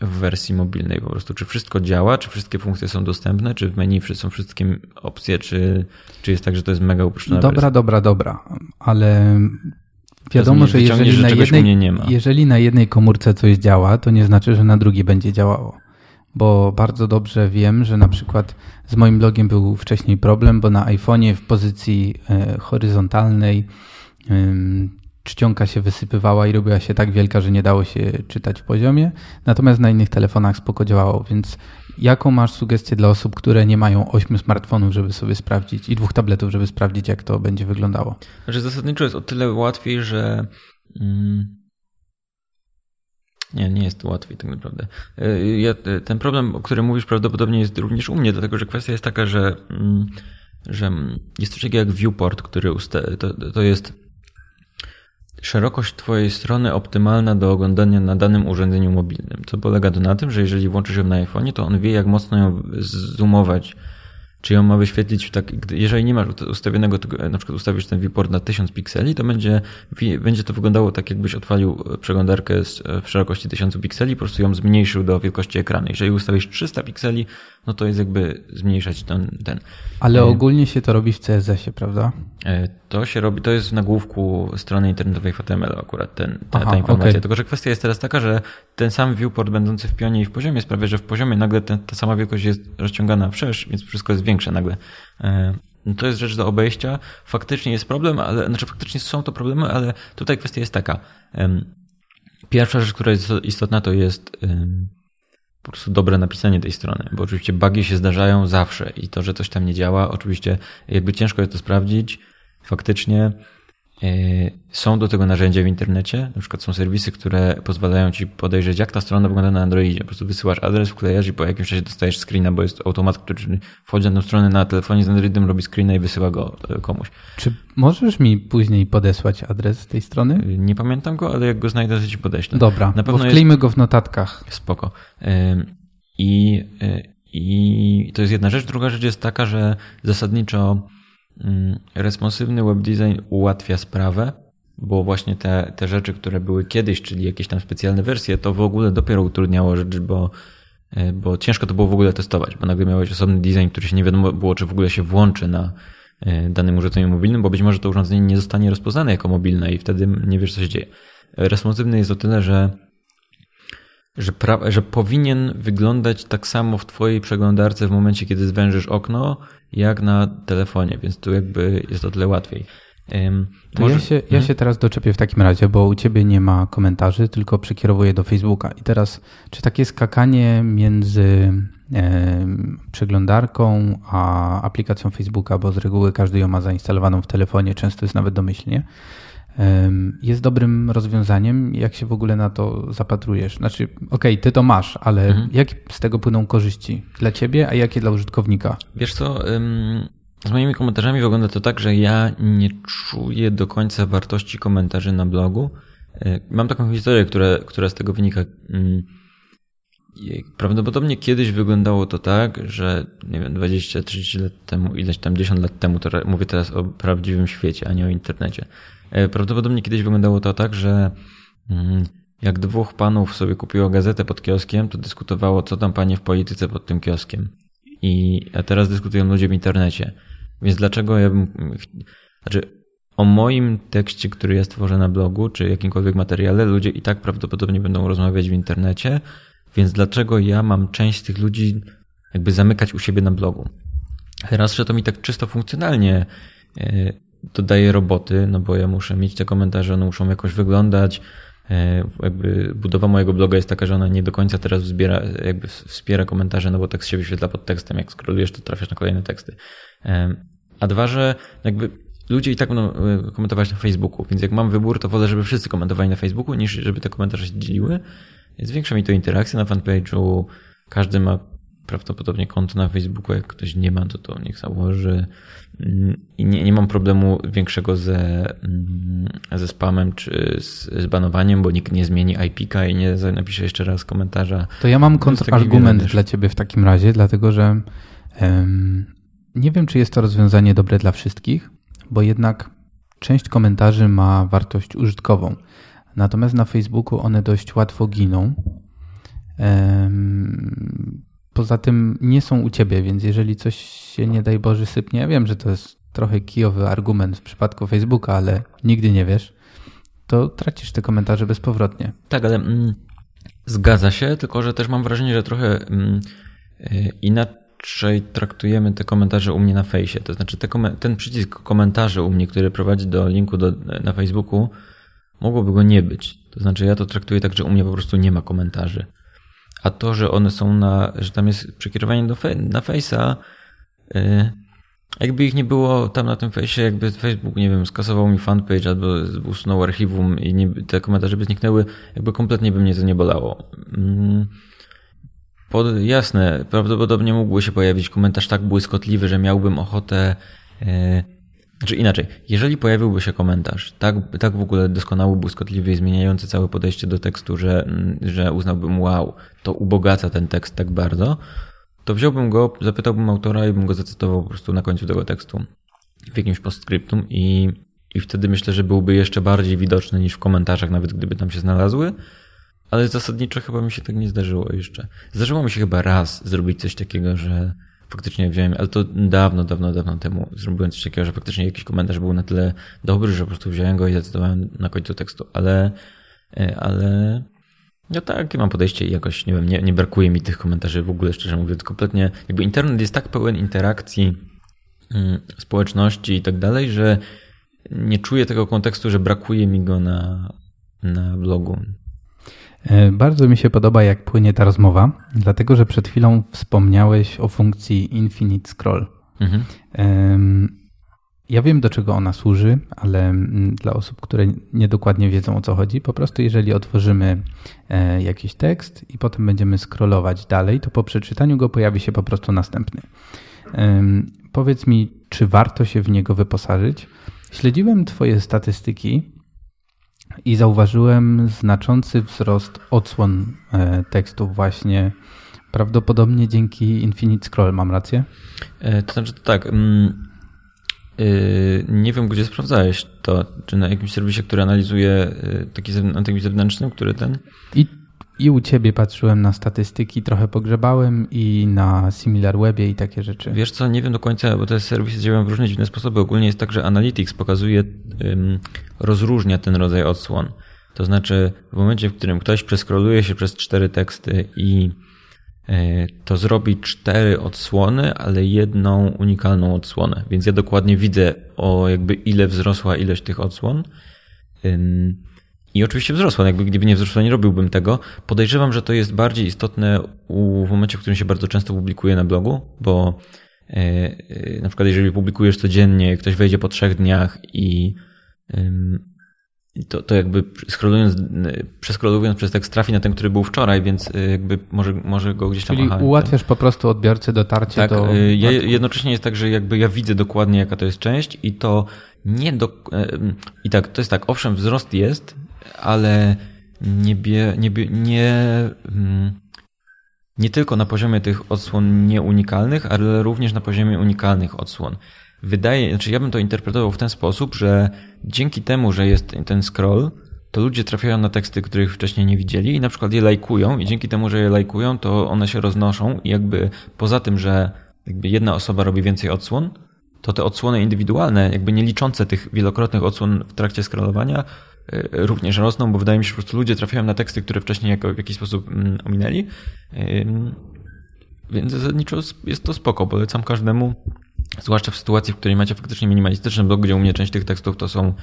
w wersji mobilnej po prostu. Czy wszystko działa, czy wszystkie funkcje są dostępne, czy w menu są wszystkie opcje, czy, czy jest tak, że to jest mega uproszczona Dobra, wersja. dobra, dobra, ale wiadomo, że jeżeli że na, jednej, mnie nie ma. jeżeli na jednej komórce coś działa, to nie znaczy, że na drugiej będzie działało. Bo bardzo dobrze wiem, że na przykład z moim blogiem był wcześniej problem, bo na iPhone'ie w pozycji e, horyzontalnej czcionka się wysypywała i robiła się tak wielka, że nie dało się czytać w poziomie. Natomiast na innych telefonach spoko działało, więc jaką masz sugestię dla osób, które nie mają ośmiu smartfonów, żeby sobie sprawdzić i dwóch tabletów, żeby sprawdzić, jak to będzie wyglądało? Że zasadniczo jest o tyle łatwiej, że. Mm, nie, nie jest łatwiej tak naprawdę. Y, Ja, ten problem, o którym mówisz, prawdopodobnie jest również u mnie, dlatego że kwestia jest taka, że, mm, że jest coś takiego jak viewport, który usta- to, to jest szerokość Twojej strony optymalna do oglądania na danym urządzeniu mobilnym. Co polega to na tym, że jeżeli włączysz ją na iPhone'ie, to on wie, jak mocno ją zoomować czy ją ma wyświetlić tak, jeżeli nie masz ustawionego, na przykład ustawisz ten viewport na 1000 pikseli, to będzie, będzie to wyglądało tak, jakbyś odpalił przeglądarkę z, w szerokości 1000 pikseli, po prostu ją zmniejszył do wielkości ekranu. Jeżeli ustawisz 300 pikseli, no to jest jakby zmniejszać ten, ten. Ale E, ogólnie się to robi w CSS-ie, prawda? E, To się robi, to jest w nagłówku strony internetowej HTML akurat ten, ta, Aha, ta informacja. okej. Tylko, że kwestia jest teraz taka, że ten sam viewport będący w pionie i w poziomie sprawia, że w poziomie nagle ten, ta sama wielkość jest rozciągana wszerz, więc wszystko jest większe nagle. E, no To jest rzecz do obejścia. Faktycznie jest problem, ale, znaczy faktycznie są to problemy, ale tutaj kwestia jest taka. Pierwsza rzecz, która jest istotna, to jest po prostu dobre napisanie tej strony, bo oczywiście bugi się zdarzają zawsze i to, że coś tam nie działa, oczywiście jakby ciężko jest to sprawdzić, faktycznie są do tego narzędzia w internecie, na przykład są serwisy, które pozwalają ci podejrzeć, jak ta strona wygląda na Androidzie. Po prostu wysyłasz adres, wklejasz i po jakimś czasie dostajesz screena, bo jest automat, który wchodzi na tę stronę na telefonie z Androidem, robi screena i wysyła go e, komuś. Czy możesz mi później podesłać adres tej strony? E, Nie pamiętam go, ale jak go znajdę, to ci podeślę. Dobra, na pewno bo jest wklejmy go w notatkach. Spoko. I, I to jest jedna rzecz. Druga rzecz jest taka, że zasadniczo responsywny web design ułatwia sprawę, bo właśnie te, te rzeczy, które były kiedyś, czyli jakieś tam specjalne wersje, to w ogóle dopiero utrudniało rzecz, bo, y, bo ciężko to było w ogóle testować, bo nagle miałeś osobny design, który się nie wiadomo było, czy w ogóle się włączy na y, danym urządzeniu mobilnym, bo być może to urządzenie nie zostanie rozpoznane jako mobilne i wtedy nie wiesz, co się dzieje. Responsywny jest o tyle, że że, pra- że powinien wyglądać tak samo w twojej przeglądarce w momencie, kiedy zwężysz okno, jak na telefonie, więc tu jakby jest o tyle łatwiej. To może- ja, się, ja Mhm. się teraz doczepię w takim razie, bo u ciebie nie ma komentarzy, tylko przekierowuję do Facebooka. I teraz, czy takie skakanie między przeglądarką a aplikacją Facebooka, bo z reguły każdy ją ma zainstalowaną w telefonie, często jest nawet domyślnie, jest dobrym rozwiązaniem? Jak się w ogóle na to zapatrujesz? Znaczy, okej, ty to masz, ale Mhm. jakie z tego płyną korzyści dla ciebie, a jakie dla użytkownika? Wiesz co, z moimi komentarzami wygląda to tak, że ja nie czuję do końca wartości komentarzy na blogu. Y, Mam taką historię, która, która z tego wynika. I Prawdopodobnie kiedyś wyglądało to tak, że nie wiem, 20-30 lat temu, ileś tam 10 lat temu, to mówię teraz o prawdziwym świecie, a nie o internecie. E, Prawdopodobnie kiedyś wyglądało to tak, że mm, jak dwóch panów sobie kupiło gazetę pod kioskiem, to dyskutowało, co tam panie w polityce pod tym kioskiem. I a teraz dyskutują ludzie w internecie. Więc dlaczego ja bym. Znaczy, o moim tekście, który ja stworzę na blogu, czy jakimkolwiek materiale, ludzie i tak prawdopodobnie będą rozmawiać w internecie, więc dlaczego ja mam część z tych ludzi jakby zamykać u siebie na blogu? Raz, że to mi tak czysto funkcjonalnie e, dodaje roboty, no bo ja muszę mieć te komentarze, one muszą jakoś wyglądać. E, Jakby budowa mojego bloga jest taka, że ona nie do końca teraz wzbiera, jakby wspiera komentarze, no bo tekst się wyświetla pod tekstem. Jak scrollujesz, to trafiasz na kolejne teksty. E, A dwa, że jakby ludzie i tak będą e, komentować na Facebooku, więc jak mam wybór, to wolę, żeby wszyscy komentowali na Facebooku, niż żeby te komentarze się dzieliły. Zwiększa mi to interakcję na fanpage'u. Każdy ma prawdopodobnie konto na Facebooku. Jak ktoś nie ma, to to niech założy. Mm, I nie, nie mam problemu większego ze, mm, ze spamem czy z, z banowaniem, bo nikt nie zmieni IP-ka i nie napisze jeszcze raz komentarza. To ja mam kontrargument dla ciebie w takim razie, dlatego że Nie wiem, czy jest to rozwiązanie dobre dla wszystkich, bo jednak część komentarzy ma wartość użytkową. Natomiast na Facebooku one dość łatwo giną. Poza tym nie są u ciebie, więc jeżeli coś się nie daj Boże sypnie, ja wiem, że to jest trochę kijowy argument w przypadku Facebooka, ale nigdy nie wiesz, to tracisz te komentarze bezpowrotnie. Tak, ale mm, zgadza się, tylko że też mam wrażenie, że trochę mm, y, inaczej traktujemy te komentarze u mnie na fejsie. To znaczy te, ten przycisk komentarzy u mnie, który prowadzi do linku do, na Facebooku, mogłoby go nie być. To znaczy ja to traktuję tak, że u mnie po prostu nie ma komentarzy. A to, że one są na, że tam jest przekierowanie do fej, na Face'a, yy, jakby ich nie było tam na tym fejsie, jakby Facebook, nie wiem, skasował mi fanpage albo usunął archiwum i nie, te komentarze by zniknęły, jakby kompletnie by mnie to nie bolało. Mm. Pod, jasne, prawdopodobnie mógłby się pojawić komentarz tak błyskotliwy, że miałbym ochotę yy, znaczy inaczej, jeżeli pojawiłby się komentarz, tak, tak w ogóle doskonały, błyskotliwy i zmieniający całe podejście do tekstu, że, że uznałbym, wow, to ubogaca ten tekst tak bardzo, to wziąłbym go, zapytałbym autora i bym go zacytował po prostu na końcu tego tekstu w jakimś postscriptum i, i wtedy myślę, że byłby jeszcze bardziej widoczny niż w komentarzach, nawet gdyby tam się znalazły. Ale zasadniczo chyba mi się tak nie zdarzyło jeszcze. Zdarzyło mi się chyba raz zrobić coś takiego, że faktycznie wziąłem, ale to dawno, dawno, dawno temu zrobiłem coś takiego, że faktycznie jakiś komentarz był na tyle dobry, że po prostu wziąłem go i zdecydowałem na końcu tekstu, ale, e, ale ja takie mam podejście i jakoś, nie wiem, nie, nie brakuje mi tych komentarzy w ogóle, szczerze mówiąc, kompletnie, jakby internet jest tak pełen interakcji, mm, społeczności i tak dalej, że nie czuję tego kontekstu, że brakuje mi go na, na blogu. E, bardzo mi się podoba, jak płynie ta rozmowa, dlatego że przed chwilą wspomniałeś o funkcji Infinite Scroll. Mhm. Ja wiem, do czego ona służy, ale mm, dla osób, które niedokładnie wiedzą o co chodzi, po prostu jeżeli otworzymy e, jakiś tekst i potem będziemy scrollować dalej, to po przeczytaniu go pojawi się po prostu następny. Powiedz mi, czy warto się w niego wyposażyć? Śledziłem Twoje statystyki i zauważyłem znaczący wzrost odsłon e, tekstów właśnie prawdopodobnie dzięki Infinite Scroll, mam rację? E, to znaczy tak, mm, y, nie wiem gdzie sprawdzałeś to, czy na jakimś serwisie, który analizuje y, taki, taki zewnętrzny, który ten... I i u ciebie patrzyłem na statystyki, trochę pogrzebałem i na SimilarWebie i takie rzeczy. Wiesz co, nie wiem do końca, bo te serwisy działają w różne dziwne sposoby. Ogólnie jest tak, że Analytics pokazuje, rozróżnia ten rodzaj odsłon. To znaczy w momencie, w którym ktoś przeskroluje się przez cztery teksty i e, to zrobi cztery odsłony, ale jedną unikalną odsłonę. Więc ja dokładnie widzę o jakby ile wzrosła ilość tych odsłon. I oczywiście wzrosła. Jakby gdyby nie wzrosła, nie robiłbym tego. Podejrzewam, że to jest bardziej istotne w momencie, w którym się bardzo często publikuje na blogu, bo e, e, na przykład jeżeli publikujesz codziennie, ktoś wejdzie po trzech dniach i to, to jakby scrollując, przeskrolując przez tekst trafi na ten, który był wczoraj, więc e, jakby może, może go gdzieś tam Czyli ułatwiasz po prostu odbiorcy dotarcie tak, do... Ja, jednocześnie jest tak, że jakby ja widzę dokładnie jaka to jest część i to nie do... I tak, to jest tak, owszem wzrost jest, ale nie, bie, nie, bie, nie, mm, nie tylko na poziomie tych odsłon nieunikalnych, ale również na poziomie unikalnych odsłon. Wydaje, znaczy ja bym to interpretował w ten sposób, że dzięki temu, że jest ten scroll, to ludzie trafiają na teksty, których wcześniej nie widzieli i na przykład je lajkują i dzięki temu, że je lajkują, to one się roznoszą i jakby poza tym, że jakby jedna osoba robi więcej odsłon, to te odsłony indywidualne, jakby nie liczące tych wielokrotnych odsłon w trakcie scrollowania, E, również rosną, bo wydaje mi się, że po prostu ludzie trafiają na teksty, które wcześniej jako, w jakiś sposób mm, ominęli. Więc zasadniczo jest to spoko. Polecam każdemu, zwłaszcza w sytuacji, w której macie faktycznie minimalistyczny blog, gdzie u mnie część tych tekstów to są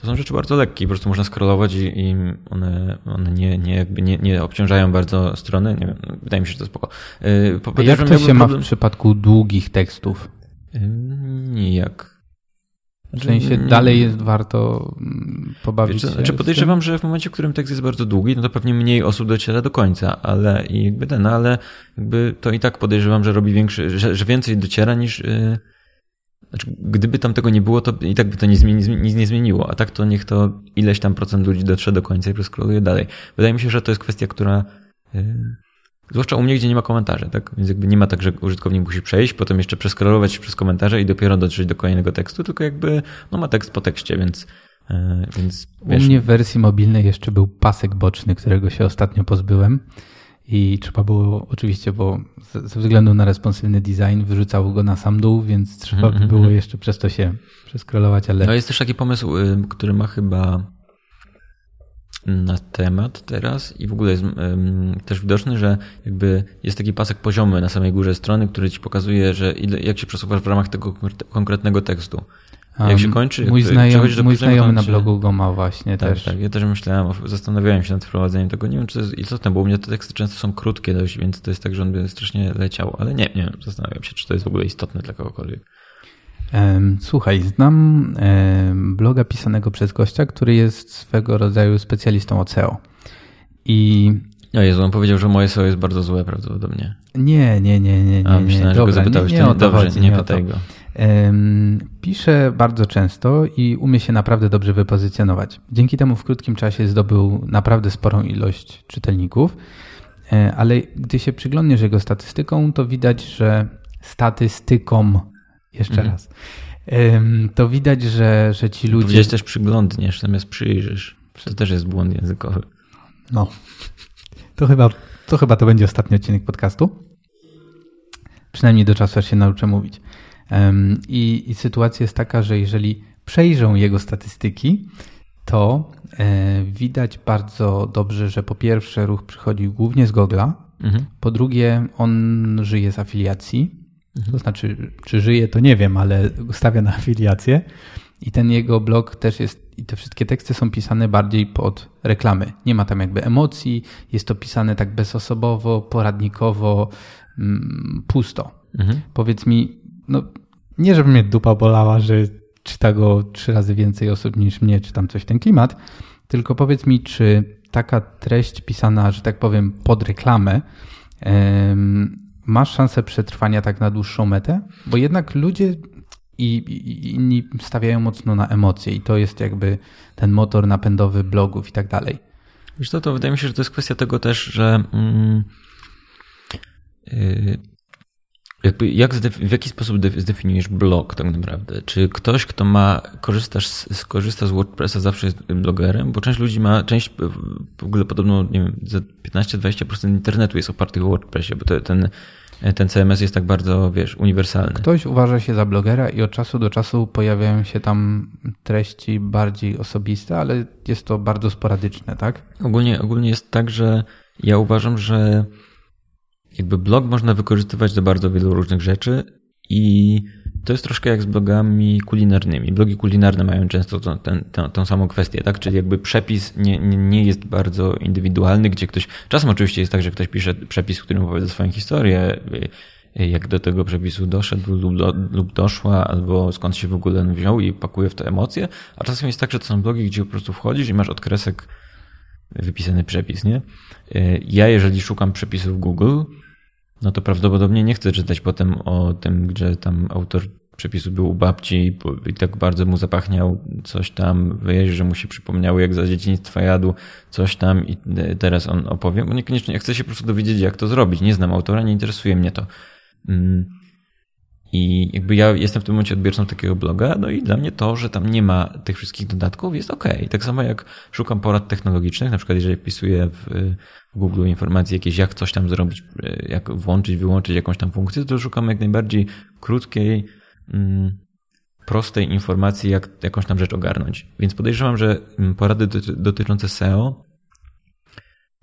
to są rzeczy bardzo lekkie, po prostu można scrollować i, i one, one nie, nie, jakby nie, nie obciążają bardzo strony. Nie wiem, wydaje mi się, że to spoko. E, jak to się ma w przypadku długich tekstów? Nijak. W sensie dalej jest warto mm, pobawić Wiesz, się. Znaczy podejrzewam, że w momencie, w którym tekst jest bardzo długi, no to pewnie mniej osób dociera do końca, ale i jakby ten, ale jakby to i tak podejrzewam, że robi większy, że, że więcej dociera niż. Znaczy, gdyby tam tego nie było, to i tak by to nic, nic nie zmieniło, a tak to niech to ileś tam procent ludzi dotrze do końca i preskroluje dalej. Wydaje mi się, że to jest kwestia, która. Yy, Zwłaszcza u mnie, gdzie nie ma komentarzy, tak? Więc jakby nie ma tak, że użytkownik musi przejść, potem jeszcze przeskrolować przez komentarze i dopiero dotrzeć do kolejnego tekstu, tylko jakby no ma tekst po tekście, więc, e, więc wiesz, U mnie w wersji mobilnej jeszcze był pasek boczny, którego się ostatnio pozbyłem i trzeba było oczywiście, bo ze względu na responsywny design wyrzucało go na sam dół, więc trzeba by mhm, było jeszcze przez to się przeskrolować, ale... No jest też taki pomysł, y, który ma chyba na temat teraz i w ogóle jest um, też widoczny, że jakby jest taki pasek poziomy na samej górze strony, który ci pokazuje, że ile, jak się przesuwasz w ramach tego konkretnego tekstu. Jak się kończy, mój, znajom, mój znajomy na blogu go ma właśnie tak, też. Tak, ja też myślałem, zastanawiałem się nad wprowadzeniem tego. Nie wiem, czy to jest istotne, bo u mnie te teksty często są krótkie dość, więc to jest tak, że on by strasznie leciał, ale nie, nie zastanawiam się, czy to jest w ogóle istotne dla kogokolwiek. Słuchaj, znam bloga pisanego przez gościa, który jest swego rodzaju specjalistą od SEO. I o Jezu, on powiedział, że moje SEO jest bardzo złe prawdopodobnie. Nie, nie, nie, nie. A, myślałem, nie. że go zapytałeś. Nie, nie, Dobrze, chodzi, nie, nie pytaj go. Pisze bardzo często i umie się naprawdę dobrze wypozycjonować. Dzięki temu w krótkim czasie zdobył naprawdę sporą ilość czytelników, e, ale gdy się przyglądniesz jego statystyką, to widać, że statystykom jeszcze mhm. raz. To widać, że, że ci ludzie. Gdzieś też przyglądniesz zamiast przyjrzysz. To też jest błąd językowy. No. To chyba, to chyba to będzie ostatni odcinek podcastu. Przynajmniej do czasu, aż się nauczę mówić. I, I sytuacja jest taka, że jeżeli przejrzą jego statystyki, to e, widać bardzo dobrze, że po pierwsze ruch przychodzi głównie z Google'a, mhm. po drugie on żyje z afiliacji, Mhm. To znaczy, czy żyje, to nie wiem, ale stawia na afiliację. I ten jego blog też jest, i te wszystkie teksty są pisane bardziej pod reklamy. Nie ma tam jakby emocji, jest to pisane tak bezosobowo, poradnikowo, mm, pusto. Mhm. Powiedz mi, no nie żeby mnie dupa bolała, że czyta go trzy razy więcej osób niż mnie, czy tam coś w ten klimat, tylko powiedz mi, czy taka treść pisana, że tak powiem, pod reklamę, masz szansę przetrwania tak na dłuższą metę? Bo jednak ludzie i, i inni stawiają mocno na emocje i to jest jakby ten motor napędowy blogów i tak dalej. Wiesz co, to wydaje mi się, że to jest kwestia tego też, że yy, jak w jaki sposób zdefiniujesz blog tak naprawdę? Czy ktoś, kto ma, korzystasz z, korzysta z WordPressa zawsze jest blogerem? Bo część ludzi ma, część w ogóle podobno, nie wiem, 15-20% internetu jest opartych o WordPressie, bo to, ten ten CMS jest tak bardzo, wiesz, uniwersalny. Ktoś uważa się za blogera i od czasu do czasu pojawiają się tam treści bardziej osobiste, ale jest to bardzo sporadyczne, tak? Ogólnie, ogólnie jest tak, że ja uważam, że jakby blog można wykorzystywać do bardzo wielu różnych rzeczy i to jest troszkę jak z blogami kulinarnymi. Blogi kulinarne mają często tą, ten, tą, samą kwestię, tak? Czyli jakby przepis nie, nie, nie, jest bardzo indywidualny, gdzie ktoś. Czasem oczywiście jest tak, że ktoś pisze przepis, w którym opowiada swoją historię, jak do tego przepisu doszedł lub, do, lub doszła, albo skąd się w ogóle wziął i pakuje w to emocje. A czasem jest tak, że to są blogi, gdzie po prostu wchodzisz i masz odkresek wypisany przepis, nie? Ja, jeżeli szukam przepisów Google, no to prawdopodobnie nie chcę czytać potem o tym, że tam autor przepisu był u babci i tak bardzo mu zapachniał coś tam, wyjeździ, że mu się przypomniało, jak za dzieciństwa jadł coś tam i teraz on opowie, bo niekoniecznie chcę się po prostu dowiedzieć, jak to zrobić. Nie znam autora, nie interesuje mnie to. Mm. I jakby ja jestem w tym momencie odbiorcą takiego bloga, no i dla mnie to, że tam nie ma tych wszystkich dodatków jest ok. Tak samo jak szukam porad technologicznych, na przykład jeżeli wpisuję w, w Google informacje jakieś, jak coś tam zrobić, jak włączyć, wyłączyć jakąś tam funkcję, to szukam jak najbardziej krótkiej, mm, prostej informacji, jak jakąś tam rzecz ogarnąć. Więc podejrzewam, że mm, porady dotyczące SEO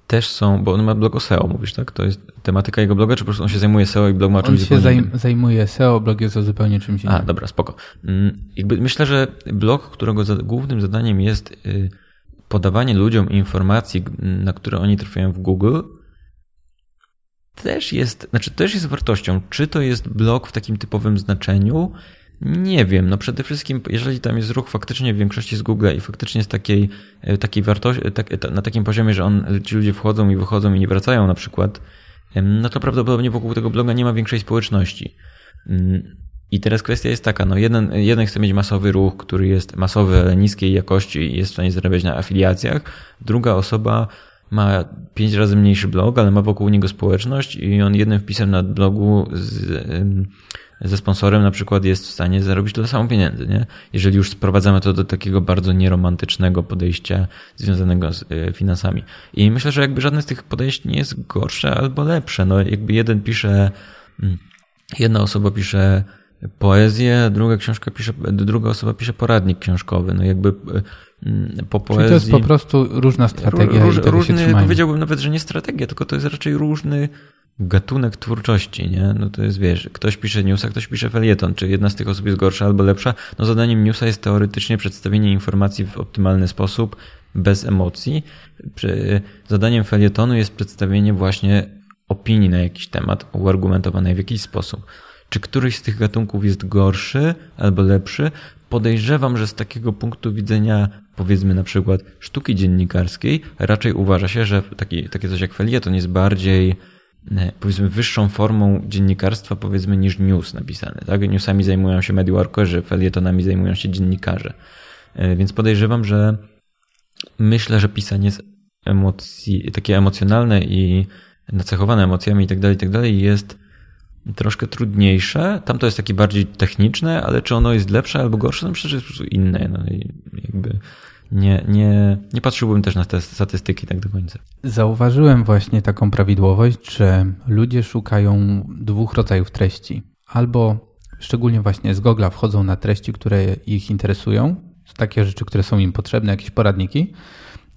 też są, bo on ma blog o SEO, mówisz, tak? To jest tematyka jego bloga, czy po prostu on się zajmuje SEO i blog ma czymś zupełnie On się zajmuje SEO, blog jest o zupełnie czymś innym. A, dobra, spoko. Mm, jakby myślę, że blog, którego głównym zadaniem jest y, podawanie ludziom informacji, na które oni trafiają w Google, też jest, znaczy też jest wartością. Czy to jest blog w takim typowym znaczeniu, nie wiem, no przede wszystkim, jeżeli tam jest ruch faktycznie w większości z Google i faktycznie jest takiej, e, takiej wartości, e, tak, e, na takim poziomie, że on, ci ludzie wchodzą i wychodzą i nie wracają na przykład, no to prawdopodobnie wokół tego bloga nie ma większej społeczności. I teraz kwestia jest taka, no jeden, jeden chce mieć masowy ruch, który jest masowy, ale niskiej jakości i jest w stanie zarabiać na afiliacjach. Druga osoba ma pięć razy mniejszy blog, ale ma wokół niego społeczność i on jednym wpisem na blogu z, ze sponsorem na przykład jest w stanie zarobić tyle samo pieniędzy, nie? Jeżeli już sprowadzamy to do takiego bardzo nieromantycznego podejścia związanego z y, finansami. I myślę, że jakby żadne z tych podejść nie jest gorsze albo lepsze. No jakby jeden pisze, mm, jedna osoba pisze poezję, druga książka pisze, druga osoba pisze poradnik książkowy. No jakby mm, po poezji... Czyli to jest po prostu różna strategia Róż, różny, powiedziałbym nawet, że nie strategia, tylko to jest raczej różny gatunek twórczości, nie? No to jest, wiesz, ktoś pisze newsa, ktoś pisze felieton. Czy jedna z tych osób jest gorsza albo lepsza? No zadaniem newsa jest teoretycznie przedstawienie informacji w optymalny sposób, bez emocji. Zadaniem felietonu jest przedstawienie właśnie opinii na jakiś temat, uargumentowanej w jakiś sposób. Czy któryś z tych gatunków jest gorszy albo lepszy? Podejrzewam, że z takiego punktu widzenia, powiedzmy na przykład sztuki dziennikarskiej, raczej uważa się, że taki, takie coś jak felieton jest bardziej e, powiedzmy wyższą formą dziennikarstwa powiedzmy niż news napisany. Tak? Newsami zajmują się mediaworkerzy, felietonami zajmują się dziennikarze. E, Więc podejrzewam, że myślę, że pisanie z emocji, takie emocjonalne i nacechowane emocjami i tak dalej, i tak jest troszkę trudniejsze. Tam to jest takie bardziej techniczne, ale czy ono jest lepsze albo gorsze? No że jest po prostu inne. No jakby nie, nie, nie patrzyłbym też na te statystyki tak do końca. Zauważyłem właśnie taką prawidłowość, że ludzie szukają dwóch rodzajów treści. Albo szczególnie właśnie z Google'a wchodzą na treści, które ich interesują, takie rzeczy, które są im potrzebne, jakieś poradniki.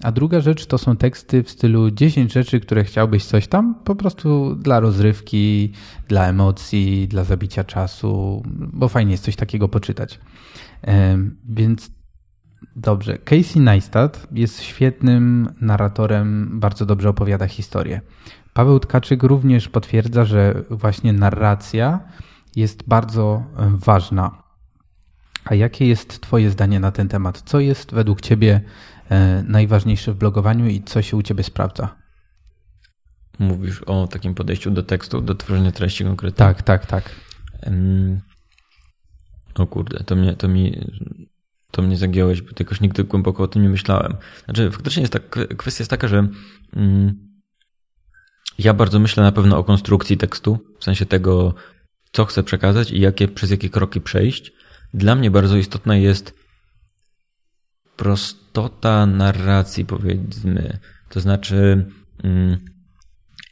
A druga rzecz to są teksty w stylu 10 rzeczy, które chciałbyś coś tam, po prostu dla rozrywki, dla emocji, dla zabicia czasu, bo fajnie jest coś takiego poczytać. Więc Dobrze. Casey Neistat jest świetnym narratorem, bardzo dobrze opowiada historię. Paweł Tkaczyk również potwierdza, że właśnie narracja jest bardzo ważna. A jakie jest Twoje zdanie na ten temat? Co jest według Ciebie najważniejsze w blogowaniu i co się u Ciebie sprawdza? Mówisz o takim podejściu do tekstu, do tworzenia treści konkretnie. Tak, tak, tak. O kurde, to mnie, to mi, to mnie zagiąłeś, bo jakoś nigdy głęboko o tym nie myślałem. Znaczy, faktycznie jest tak, kwestia jest taka, że mm, ja bardzo myślę na pewno o konstrukcji tekstu, w sensie tego, co chcę przekazać i jakie, przez jakie kroki przejść. Dla mnie bardzo istotna jest prostota narracji, powiedzmy. To znaczy, mm,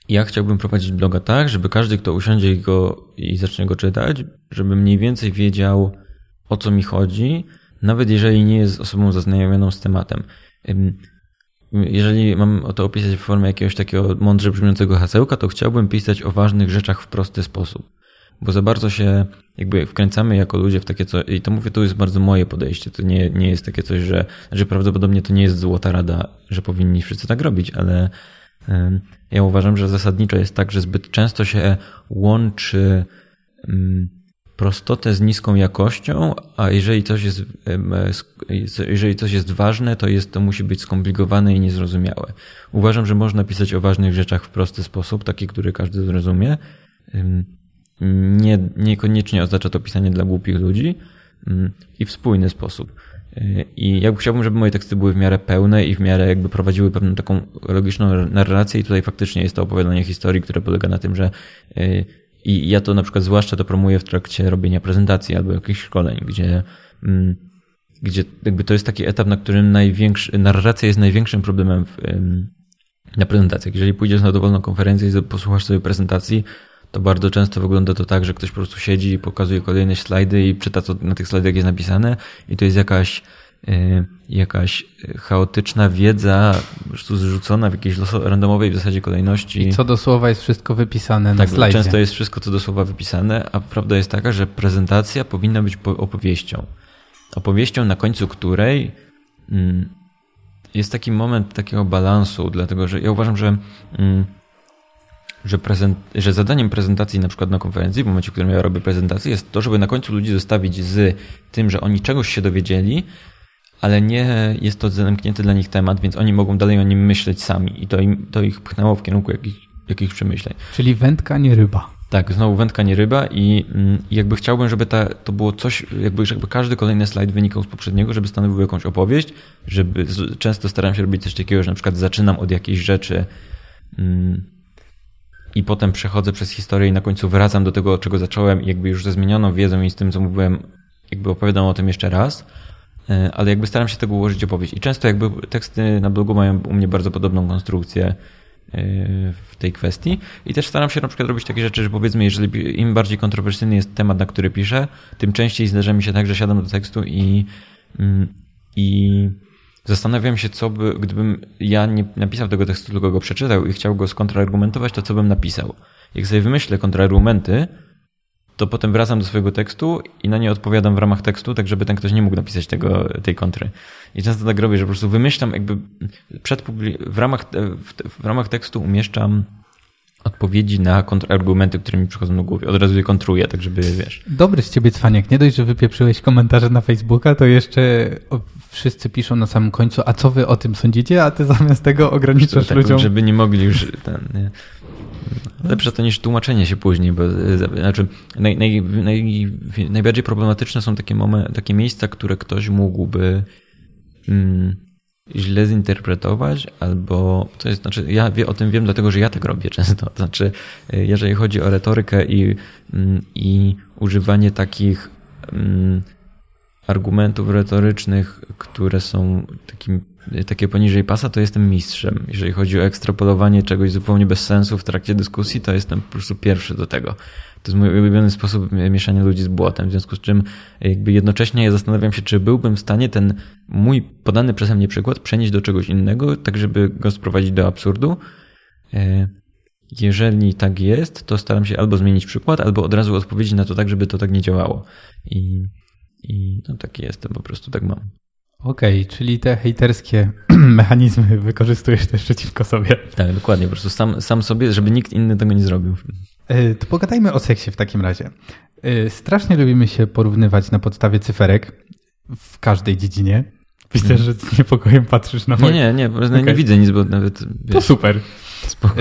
ja chciałbym prowadzić bloga tak, żeby każdy, kto usiądzie i, go, i zacznie go czytać, żeby mniej więcej wiedział, o co mi chodzi, nawet jeżeli nie jest osobą zaznajomioną z tematem. Jeżeli mam to opisać w formie jakiegoś takiego mądrze brzmiącego hasełka, to chciałbym pisać o ważnych rzeczach w prosty sposób. Bo za bardzo się jakby wkręcamy jako ludzie w takie co i to mówię, to jest bardzo moje podejście. To nie, nie jest takie coś, że, że prawdopodobnie to nie jest złota rada, że powinni wszyscy tak robić, ale ja uważam, że zasadniczo jest tak, że zbyt często się łączy prostotę z niską jakością, a jeżeli coś jest, jeżeli coś jest ważne, to jest, to musi być skomplikowane i niezrozumiałe. Uważam, że można pisać o ważnych rzeczach w prosty sposób, taki, który każdy zrozumie. Nie, niekoniecznie oznacza to pisanie dla głupich ludzi ym, i w spójny sposób. I jakby chciałbym, żeby moje teksty były w miarę pełne i w miarę jakby prowadziły pewną taką logiczną narrację i tutaj faktycznie jest to opowiadanie historii, które polega na tym, że yy, i ja to na przykład zwłaszcza to promuję w trakcie robienia prezentacji albo jakichś szkoleń, gdzie, mm, gdzie jakby to jest taki etap, na którym największy, narracja jest największym problemem w, na prezentacjach. Jeżeli pójdziesz na dowolną konferencję i posłuchasz sobie prezentacji, to bardzo często wygląda to tak, że ktoś po prostu siedzi i pokazuje kolejne slajdy i czyta, co na tych slajdach jest napisane i to jest jakaś y, jakaś chaotyczna wiedza po prostu zrzucona w jakiejś randomowej w zasadzie kolejności. I co do słowa jest wszystko wypisane na Tak, slajdzie. często jest wszystko co do słowa wypisane, a prawda jest taka, że prezentacja powinna być po- opowieścią. Opowieścią, na końcu której mm, jest taki moment takiego balansu, dlatego że ja uważam, że, mm, że, prezent, że zadaniem prezentacji na przykład na konferencji, w momencie, w którym ja robię prezentację, jest to, żeby na końcu ludzi zostawić z tym, że oni czegoś się dowiedzieli, ale nie jest to zamknięty dla nich temat, więc oni mogą dalej o nim myśleć sami i to, im, to ich pchnęło w kierunku jakich, jakichś przemyśleń. Czyli wędka, nie ryba. Tak, znowu wędka nie ryba i mm, jakby chciałbym, żeby ta, to było coś, jakby, żeby każdy kolejny slajd wynikał z poprzedniego, żeby stanowił jakąś opowieść, żeby często staram się robić coś takiego, że na przykład zaczynam od jakiejś rzeczy mm, i potem przechodzę przez historię i na końcu wracam do tego, od czego zacząłem jakby już ze zmienioną wiedzą i z tym, co mówiłem, jakby opowiadam o tym jeszcze raz, e, ale jakby staram się tego ułożyć opowieść. I często jakby teksty na blogu mają u mnie bardzo podobną konstrukcję e, w tej kwestii i też staram się na przykład robić takie rzeczy, że powiedzmy, jeżeli im bardziej kontrowersyjny jest temat, na który piszę, tym częściej zdarza mi się tak, że siadam do tekstu i, mm, i Zastanawiam się, co by, gdybym ja nie napisał tego tekstu, tylko go przeczytał i chciał go skontrargumentować, to co bym napisał. Jak sobie wymyślę kontrargumenty, to potem wracam do swojego tekstu i na nie odpowiadam w ramach tekstu, tak żeby ten ktoś nie mógł napisać tego, tej kontry. I często tak robię, że po prostu wymyślam jakby przed publi- w ramach, w, w ramach tekstu umieszczam odpowiedzi na kontrargumenty, które mi przychodzą do głowy. Od razu je kontruję, tak żeby, wiesz. Dobry z ciebie cwaniak. Nie dość, że wypieprzyłeś komentarze na Facebooka, to jeszcze wszyscy piszą na samym końcu, a co wy o tym sądzicie, a ty zamiast tego ograniczasz tak, ludziom. Żeby nie mogli już ten, nie. Lepsze to niż tłumaczenie się później, bo znaczy naj, naj, naj, najbardziej problematyczne są takie, momen, takie miejsca, które ktoś mógłby mm, źle zinterpretować, albo to jest, znaczy ja wie, o tym wiem, dlatego że ja tak robię często. To znaczy, jeżeli chodzi o retorykę i, mm, i używanie takich mm, argumentów retorycznych, które są takim, takie poniżej pasa, to jestem mistrzem. Jeżeli chodzi o ekstrapolowanie czegoś zupełnie bez sensu w trakcie dyskusji, to jestem po prostu pierwszy do tego. To jest mój ulubiony sposób mieszania ludzi z błotem, w związku z czym jakby jednocześnie ja zastanawiam się, czy byłbym w stanie ten mój podany przeze mnie przykład przenieść do czegoś innego, tak żeby go sprowadzić do absurdu. E, jeżeli tak jest, to staram się albo zmienić przykład, albo od razu odpowiedzieć na to tak, żeby to tak nie działało. I i no taki jestem, po prostu tak mam. Okej, okay, czyli te hejterskie mechanizmy wykorzystujesz też przeciwko sobie. Tak, dokładnie, po prostu sam, sam sobie, żeby nikt inny tego nie zrobił. E, to pogadajmy o seksie w takim razie. E, strasznie lubimy się porównywać na podstawie cyferek w każdej dziedzinie. Widzę, hmm. że z niepokojem patrzysz na moje... Nie, nie, nie, okay. nie widzę nic, bo nawet... Wiesz, to super. Spoko.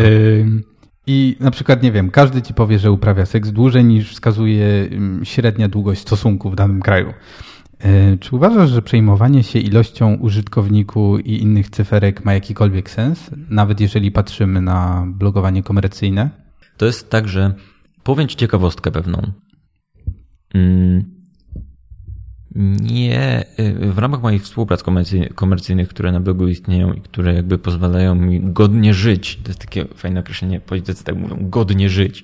I na przykład, nie wiem, każdy ci powie, że uprawia seks dłużej niż wskazuje mm, średnia długość stosunku w danym kraju. E, czy uważasz, że przejmowanie się ilością użytkowników i innych cyferek ma jakikolwiek sens, nawet jeżeli patrzymy na blogowanie komercyjne? To jest tak, że powiem ci ciekawostkę pewną. Mm, nie, y, w ramach moich współprac komercyjnych, które na blogu istnieją i które jakby pozwalają mi godnie żyć, to jest takie fajne określenie, politycy tak mówią, godnie żyć.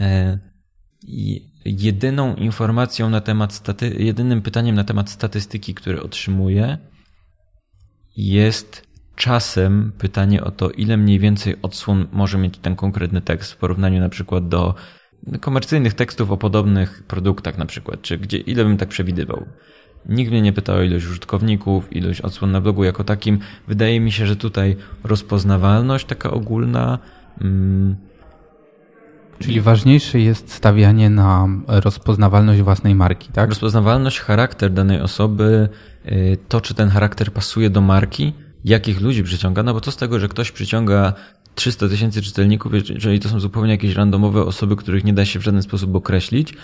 E, jedyną informacją na temat staty, jedynym pytaniem na temat statystyki, które otrzymuję, jest czasem pytanie o to, ile mniej więcej odsłon może mieć ten konkretny tekst w porównaniu na przykład do komercyjnych tekstów o podobnych produktach na przykład, czy gdzie, ile bym tak przewidywał. Nikt mnie nie pytał o ilość użytkowników, ilość odsłon na blogu jako takim. Wydaje mi się, że tutaj rozpoznawalność taka ogólna. Mm, Czyli ważniejsze jest stawianie na rozpoznawalność własnej marki, tak? Rozpoznawalność, charakter danej osoby, y, to czy ten charakter pasuje do marki, jakich ludzi przyciąga, no bo co z tego, że ktoś przyciąga 300 tysięcy czytelników, jeżeli to są zupełnie jakieś randomowe osoby, których nie da się w żaden sposób określić,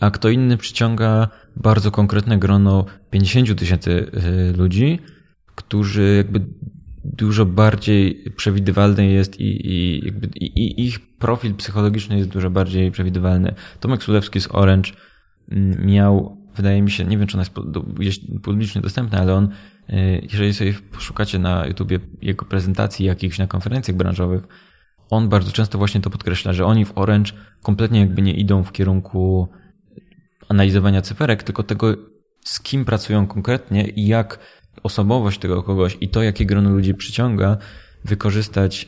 a kto inny przyciąga bardzo konkretne grono 50 tysięcy y, ludzi, którzy jakby dużo bardziej przewidywalny jest i, i, jakby, i, i ich profil psychologiczny jest dużo bardziej przewidywalny. Tomek Sulewski z Orange mm, miał, wydaje mi się, nie wiem czy ona jest publicznie dostępna, ale on jeżeli sobie poszukacie na YouTubie jego prezentacji jakichś na konferencjach branżowych, on bardzo często właśnie to podkreśla, że oni w Orange kompletnie jakby nie idą w kierunku analizowania cyferek, tylko tego, z kim pracują konkretnie i jak osobowość tego kogoś i to, jakie grono ludzi przyciąga, wykorzystać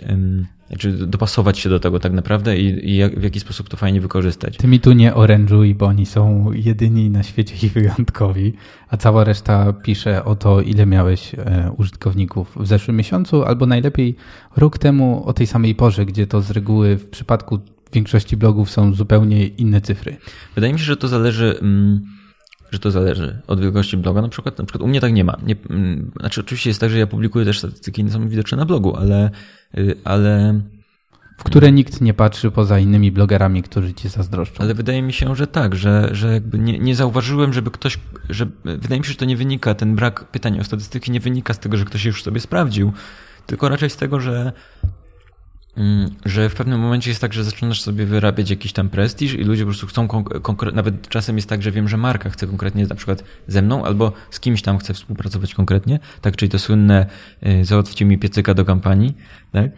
znaczy dopasować się do tego tak naprawdę i, i jak, w jaki sposób to fajnie wykorzystać. Ty mi tu nie orężuj, bo oni są jedyni na świecie i wyjątkowi, a cała reszta pisze o to, ile miałeś e, użytkowników w zeszłym miesiącu, albo najlepiej rok temu o tej samej porze, gdzie to z reguły w przypadku większości blogów są zupełnie inne cyfry. Wydaje mi się, że to zależy... Mm, że to zależy od wielkości bloga. Na przykład, na przykład u mnie tak nie ma. Nie, mm, znaczy, oczywiście jest tak, że ja publikuję też statystyki, nie są widoczne na blogu, ale Y, ale w które nikt nie patrzy poza innymi blogerami, którzy ci zazdroszczą. Ale wydaje mi się, że tak, że, że jakby nie, nie zauważyłem, żeby ktoś, że wydaje mi się, że to nie wynika, ten brak pytań o statystyki nie wynika z tego, że ktoś już sobie sprawdził, tylko raczej z tego, że że w pewnym momencie jest tak, że zaczynasz sobie wyrabiać jakiś tam prestiż i ludzie po prostu chcą konkretnie, nawet czasem jest tak, że wiem, że marka chce konkretnie na przykład ze mną albo z kimś tam chce współpracować konkretnie, tak, czyli to słynne y, załatwcie mi piecyka do kampanii, tak, y,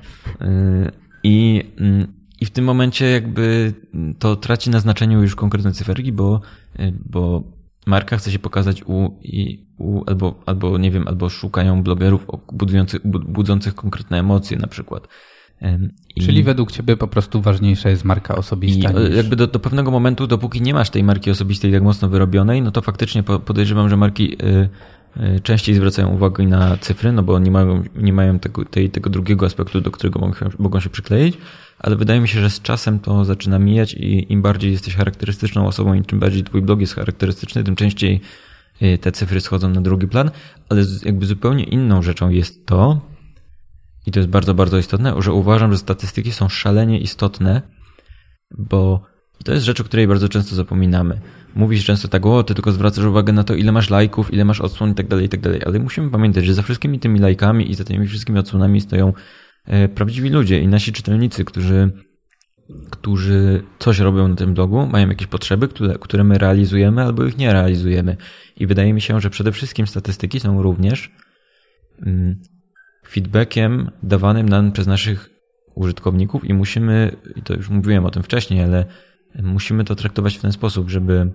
i, mm, i w tym momencie jakby to traci na znaczeniu już konkretne cyferki, bo, y, bo marka chce się pokazać u, i, u albo, albo nie wiem, albo szukają blogerów budujących, budzących konkretne emocje na przykład. I, Czyli według Ciebie po prostu ważniejsza jest marka osobista. I niż... jakby do, do pewnego momentu, dopóki nie masz tej marki osobistej tak mocno wyrobionej, no to faktycznie podejrzewam, że marki y, y, częściej zwracają uwagę na cyfry, no bo nie mają, nie mają tego, tej, tego drugiego aspektu, do którego mogą, mogą się przykleić, ale wydaje mi się, że z czasem to zaczyna mijać i im bardziej jesteś charakterystyczną osobą i czym bardziej twój blog jest charakterystyczny, tym częściej y, te cyfry schodzą na drugi plan, ale jakby zupełnie inną rzeczą jest to, i to jest bardzo, bardzo istotne, że uważam, że statystyki są szalenie istotne, bo to jest rzecz, o której bardzo często zapominamy. Mówisz często tak, o, ty tylko zwracasz uwagę na to, ile masz lajków, ile masz odsłon i tak dalej, i tak dalej. Ale musimy pamiętać, że za wszystkimi tymi lajkami i za tymi wszystkimi odsłonami stoją e, prawdziwi ludzie i nasi czytelnicy, którzy, którzy coś robią na tym blogu, mają jakieś potrzeby, które, które my realizujemy albo ich nie realizujemy. I wydaje mi się, że przede wszystkim statystyki są również mm, feedbackiem dawanym nam przez naszych użytkowników i musimy, i to już mówiłem o tym wcześniej, ale musimy to traktować w ten sposób, żeby,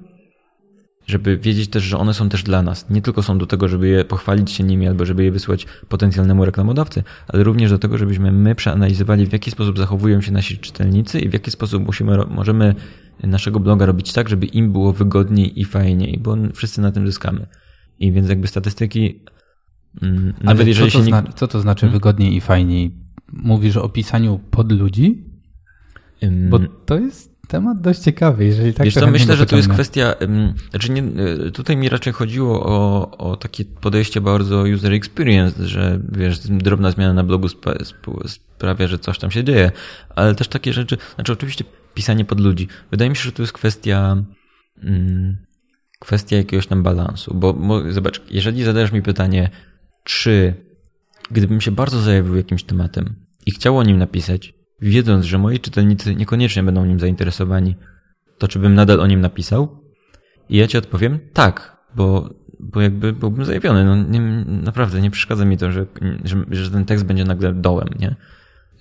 żeby wiedzieć też, że one są też dla nas. Nie tylko są do tego, żeby je pochwalić się nimi albo żeby je wysłać potencjalnemu reklamodawcy, ale również do tego, żebyśmy my przeanalizowali, w jaki sposób zachowują się nasi czytelnicy i w jaki sposób musimy, możemy naszego bloga robić tak, żeby im było wygodniej i fajniej, bo wszyscy na tym zyskamy. I więc jakby statystyki Ale jeżeli co to, nie... co to znaczy hmm? wygodniej i fajniej? Mówisz o pisaniu pod ludzi? Um... Bo to jest temat dość ciekawy, jeżeli tak Wiesz co, myślę, że to jest kwestia, znaczy nie, e, tutaj mi raczej chodziło o, o takie podejście bardzo user experience, że wiesz, drobna zmiana na blogu sprawia, że coś tam się dzieje, ale też takie rzeczy, znaczy oczywiście pisanie pod ludzi. Wydaje mi się, że to jest kwestia kwestia jakiegoś tam balansu, bo, bo zobacz, jeżeli zadajesz mi pytanie, czy gdybym się bardzo zajawił jakimś tematem i chciał o nim napisać, wiedząc, że moi czytelnicy niekoniecznie będą nim zainteresowani, to czy bym nadal o nim napisał? I ja ci odpowiem tak, bo, bo jakby byłbym zajawiony. No, nie, naprawdę nie przeszkadza mi to, że, że, że ten tekst będzie nagle dołem, nie?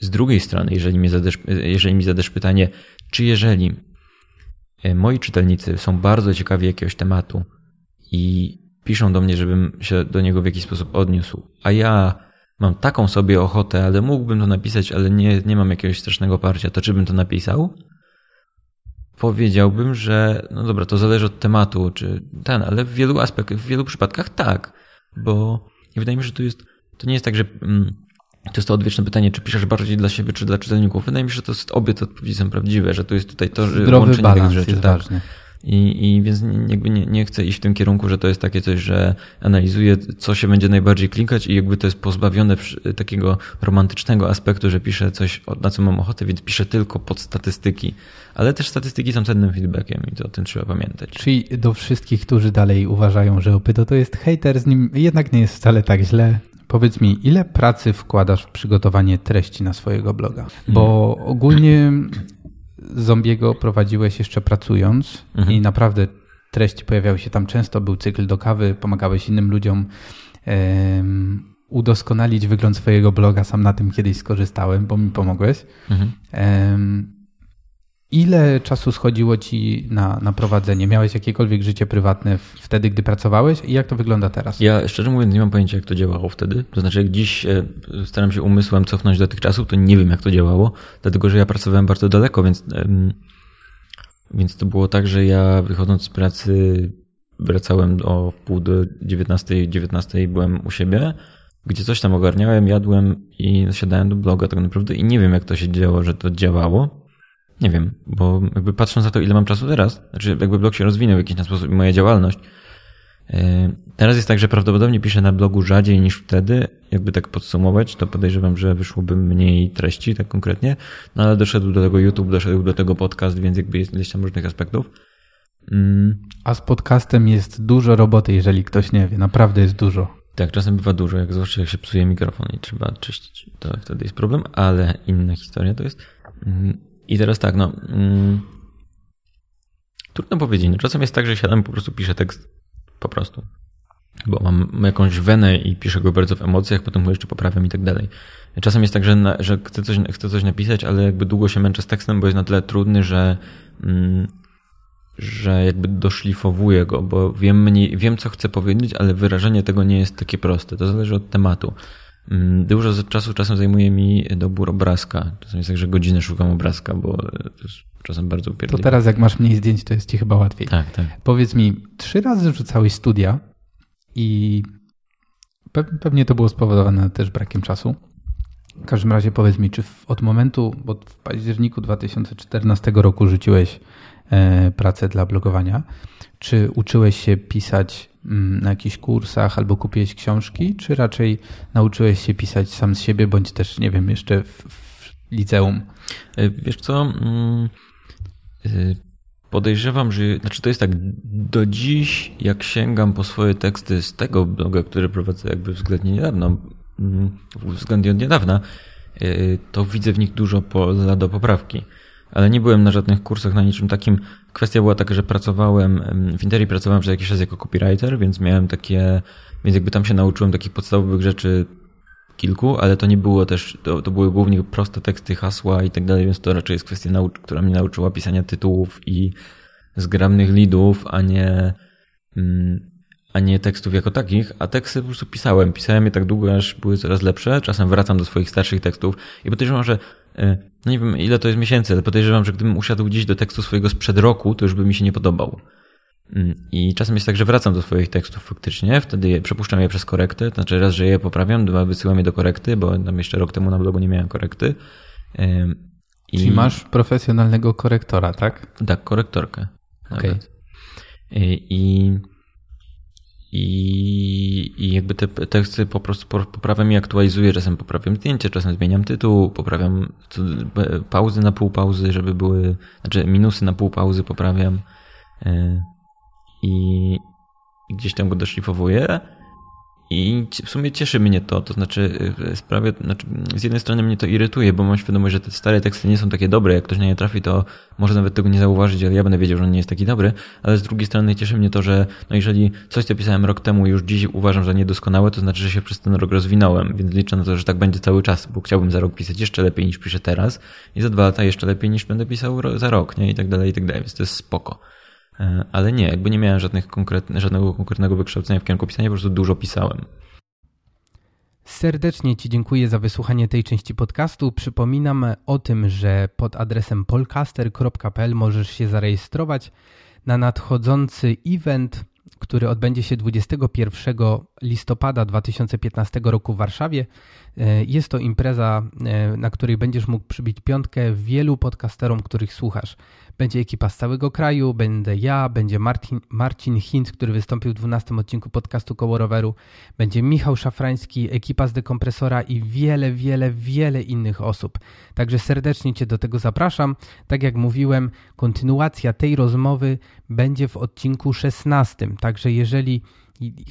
Z drugiej strony, jeżeli mi, zadasz, jeżeli mi zadasz pytanie, czy jeżeli e, moi czytelnicy są bardzo ciekawi jakiegoś tematu i piszą do mnie, żebym się do niego w jakiś sposób odniósł, a ja mam taką sobie ochotę, ale mógłbym to napisać, ale nie, nie mam jakiegoś strasznego parcia, to czy bym to napisał? Powiedziałbym, że no dobra, to zależy od tematu, czy ten, ale w wielu aspektach, w wielu przypadkach tak, bo wydaje mi się, że to jest, to nie jest tak, że mm, to jest to odwieczne pytanie, czy piszesz bardziej dla siebie, czy dla czytelników. Wydaje mi się, że to jest, obie te odpowiedzi są prawdziwe, że to jest tutaj to Zdrowy łączenie tych rzeczy. Jest tak. I, i więc jakby nie, nie chcę iść w tym kierunku, że to jest takie coś, że analizuję, co się będzie najbardziej klikać i jakby to jest pozbawione takiego romantycznego aspektu, że piszę coś, na co mam ochotę, więc piszę tylko pod statystyki. Ale też statystyki są cennym feedbackiem i to o tym trzeba pamiętać. Czyli do wszystkich, którzy dalej uważają, że Opyto to jest hater, z nim jednak nie jest wcale tak źle. Powiedz mi, ile pracy wkładasz w przygotowanie treści na swojego bloga? Bo hmm. ogólnie Zombiego prowadziłeś jeszcze pracując mhm. i naprawdę treści pojawiały się tam często, był cykl do kawy, pomagałeś innym ludziom um, udoskonalić wygląd swojego bloga, sam na tym kiedyś skorzystałem, bo mi pomogłeś. Mhm. Um, Ile czasu schodziło ci na, na prowadzenie? Miałeś jakiekolwiek życie prywatne wtedy, gdy pracowałeś i jak to wygląda teraz? Ja szczerze mówiąc nie mam pojęcia, jak to działało wtedy. To znaczy, jak dziś e, staram się umysłem cofnąć do tych czasów, to nie wiem, jak to działało, dlatego że ja pracowałem bardzo daleko, więc, więc to było tak, że ja wychodząc z pracy wracałem o wpół do 19, 19 byłem u siebie, gdzie coś tam ogarniałem, jadłem i siadałem do bloga tak naprawdę i nie wiem, jak to się działo, że to działało. Nie wiem, bo jakby patrząc na to, ile mam czasu teraz, znaczy jakby blog się rozwinął w jakiś sposób i moja działalność, E, Teraz jest tak, że prawdopodobnie piszę na blogu rzadziej niż wtedy. Jakby tak podsumować, to podejrzewam, że wyszłoby mniej treści, tak konkretnie. No ale doszedł do tego YouTube, doszedł do tego podcast, więc jakby jest ileś tam różnych aspektów. Mm, A z podcastem jest dużo roboty, jeżeli ktoś nie wie. Naprawdę jest dużo. tak, czasem bywa dużo, jak zwłaszcza jak się psuje mikrofon i trzeba czyścić, to wtedy jest problem, ale inna historia to jest. I teraz tak, no. Mm, trudno powiedzieć. No, czasem jest tak, że siadam i po prostu piszę tekst po prostu. Bo mam jakąś wenę i piszę go bardzo w emocjach, potem go jeszcze poprawiam i tak dalej. Czasem jest tak, że, na, że chcę, coś, chcę coś napisać, ale jakby długo się męczę z tekstem, bo jest na tyle trudny, że, mm, że jakby doszlifowuję go, bo wiem, mniej, wiem, co chcę powiedzieć, ale wyrażenie tego nie jest takie proste. To zależy od tematu. Mm, Dużo czasu czasem zajmuje mi dobór obrazka. Czasem jest tak, że godzinę szukam obrazka, bo to jest czasem bardzo To upierdliwe. teraz jak masz mniej zdjęć, to jest ci chyba łatwiej. Tak, tak. Powiedz mi, trzy razy rzucałeś studia i pe- pewnie to było spowodowane też brakiem czasu. W każdym razie powiedz mi, czy od momentu, bo w październiku 2014 roku rzuciłeś e, pracę dla blogowania, czy uczyłeś się pisać na jakichś kursach albo kupiłeś książki, czy raczej nauczyłeś się pisać sam z siebie, bądź też, nie wiem, jeszcze w, w liceum? E, Wiesz co? mm, e, Podejrzewam, że. Znaczy, to jest tak. Do dziś, jak sięgam po swoje teksty z tego bloga, który prowadzę jakby względnie niedawno, mm, względnie od niedawna, e, to widzę w nich dużo pola do poprawki. Ale nie byłem na żadnych kursach, na niczym takim. Kwestia była taka, że pracowałem, em, w Interi pracowałem przez jakiś czas jako copywriter, więc miałem takie, więc jakby tam się nauczyłem takich podstawowych rzeczy kilku, ale to nie było też, to, to były głównie proste teksty, hasła i tak dalej, więc to raczej jest kwestia, nau- która mnie nauczyła pisania tytułów i zgrabnych lidów, a nie, mm, a nie tekstów jako takich, a teksty po prostu pisałem. Pisałem je tak długo, aż były coraz lepsze. Czasem wracam do swoich starszych tekstów i podejrzewam, że no nie wiem ile to jest miesięcy, ale podejrzewam, że gdybym usiadł gdzieś do tekstu swojego sprzed roku, to już by mi się nie podobał. Mm, I czasem jest tak, że wracam do swoich tekstów faktycznie, wtedy przepuszczam je przez korektę, to znaczy raz, że je poprawiam, dwa, wysyłam je do korekty, bo tam jeszcze rok temu na blogu nie miałem korekty. I- Czyli masz profesjonalnego korektora, tak? Tak, korektorkę. Okej. Nawet. I, i, i, I jakby te teksty po prostu po- poprawiam i aktualizuję, czasem poprawiam zdjęcie, czasem zmieniam tytuł, poprawiam e, pauzy na pół pauzy, żeby były, znaczy minusy na pół pauzy poprawiam e, i, i gdzieś tam go doszlifowuję i w sumie cieszy mnie to, to znaczy e, sprawia, znaczy z jednej strony mnie to irytuje, bo mam świadomość, że te stare teksty nie są takie dobre, jak ktoś na nie trafi, to może nawet tego nie zauważyć, ale ja będę wiedział, że on nie jest taki dobry, ale z drugiej strony cieszy mnie to, że no jeżeli coś, co pisałem rok temu już dziś uważam za niedoskonałe, to znaczy, że się przez ten rok rozwinąłem, więc liczę na to, że tak będzie cały czas, bo chciałbym za rok pisać jeszcze lepiej niż piszę teraz i za dwa lata jeszcze lepiej niż będę pisał za rok, nie? I tak dalej, i tak dalej, więc to jest spoko. E, Ale nie, jakby nie miałem żadnych konkretnych, żadnego konkretnego wykształcenia w kierunku pisania, po prostu dużo pisałem. Serdecznie Ci dziękuję za wysłuchanie tej części podcastu. Przypominam o tym, że pod adresem polcaster.pl możesz się zarejestrować na nadchodzący event, który odbędzie się 21 listopada 2015 roku w Warszawie. E, Jest to impreza, e, na której będziesz mógł przybić piątkę wielu podcasterom, których słuchasz. Będzie ekipa z całego kraju, będę ja, będzie Martin, Marcin Hint, który wystąpił w 12 odcinku podcastu Koło Roweru, będzie Michał Szafrański, ekipa z Dekompresora i wiele, wiele, wiele innych osób. Także serdecznie Cię do tego zapraszam. Tak jak mówiłem, kontynuacja tej rozmowy będzie w odcinku 16. Także jeżeli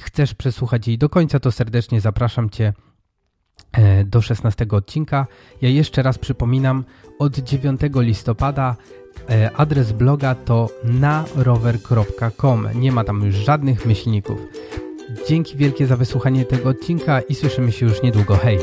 chcesz przesłuchać jej do końca, to serdecznie zapraszam Cię do 16 odcinka. Ja jeszcze raz przypominam, od 9 listopada e, adres bloga to narower.com. Nie ma tam już żadnych myślników. Dzięki wielkie za wysłuchanie tego odcinka i słyszymy się już niedługo. Hej!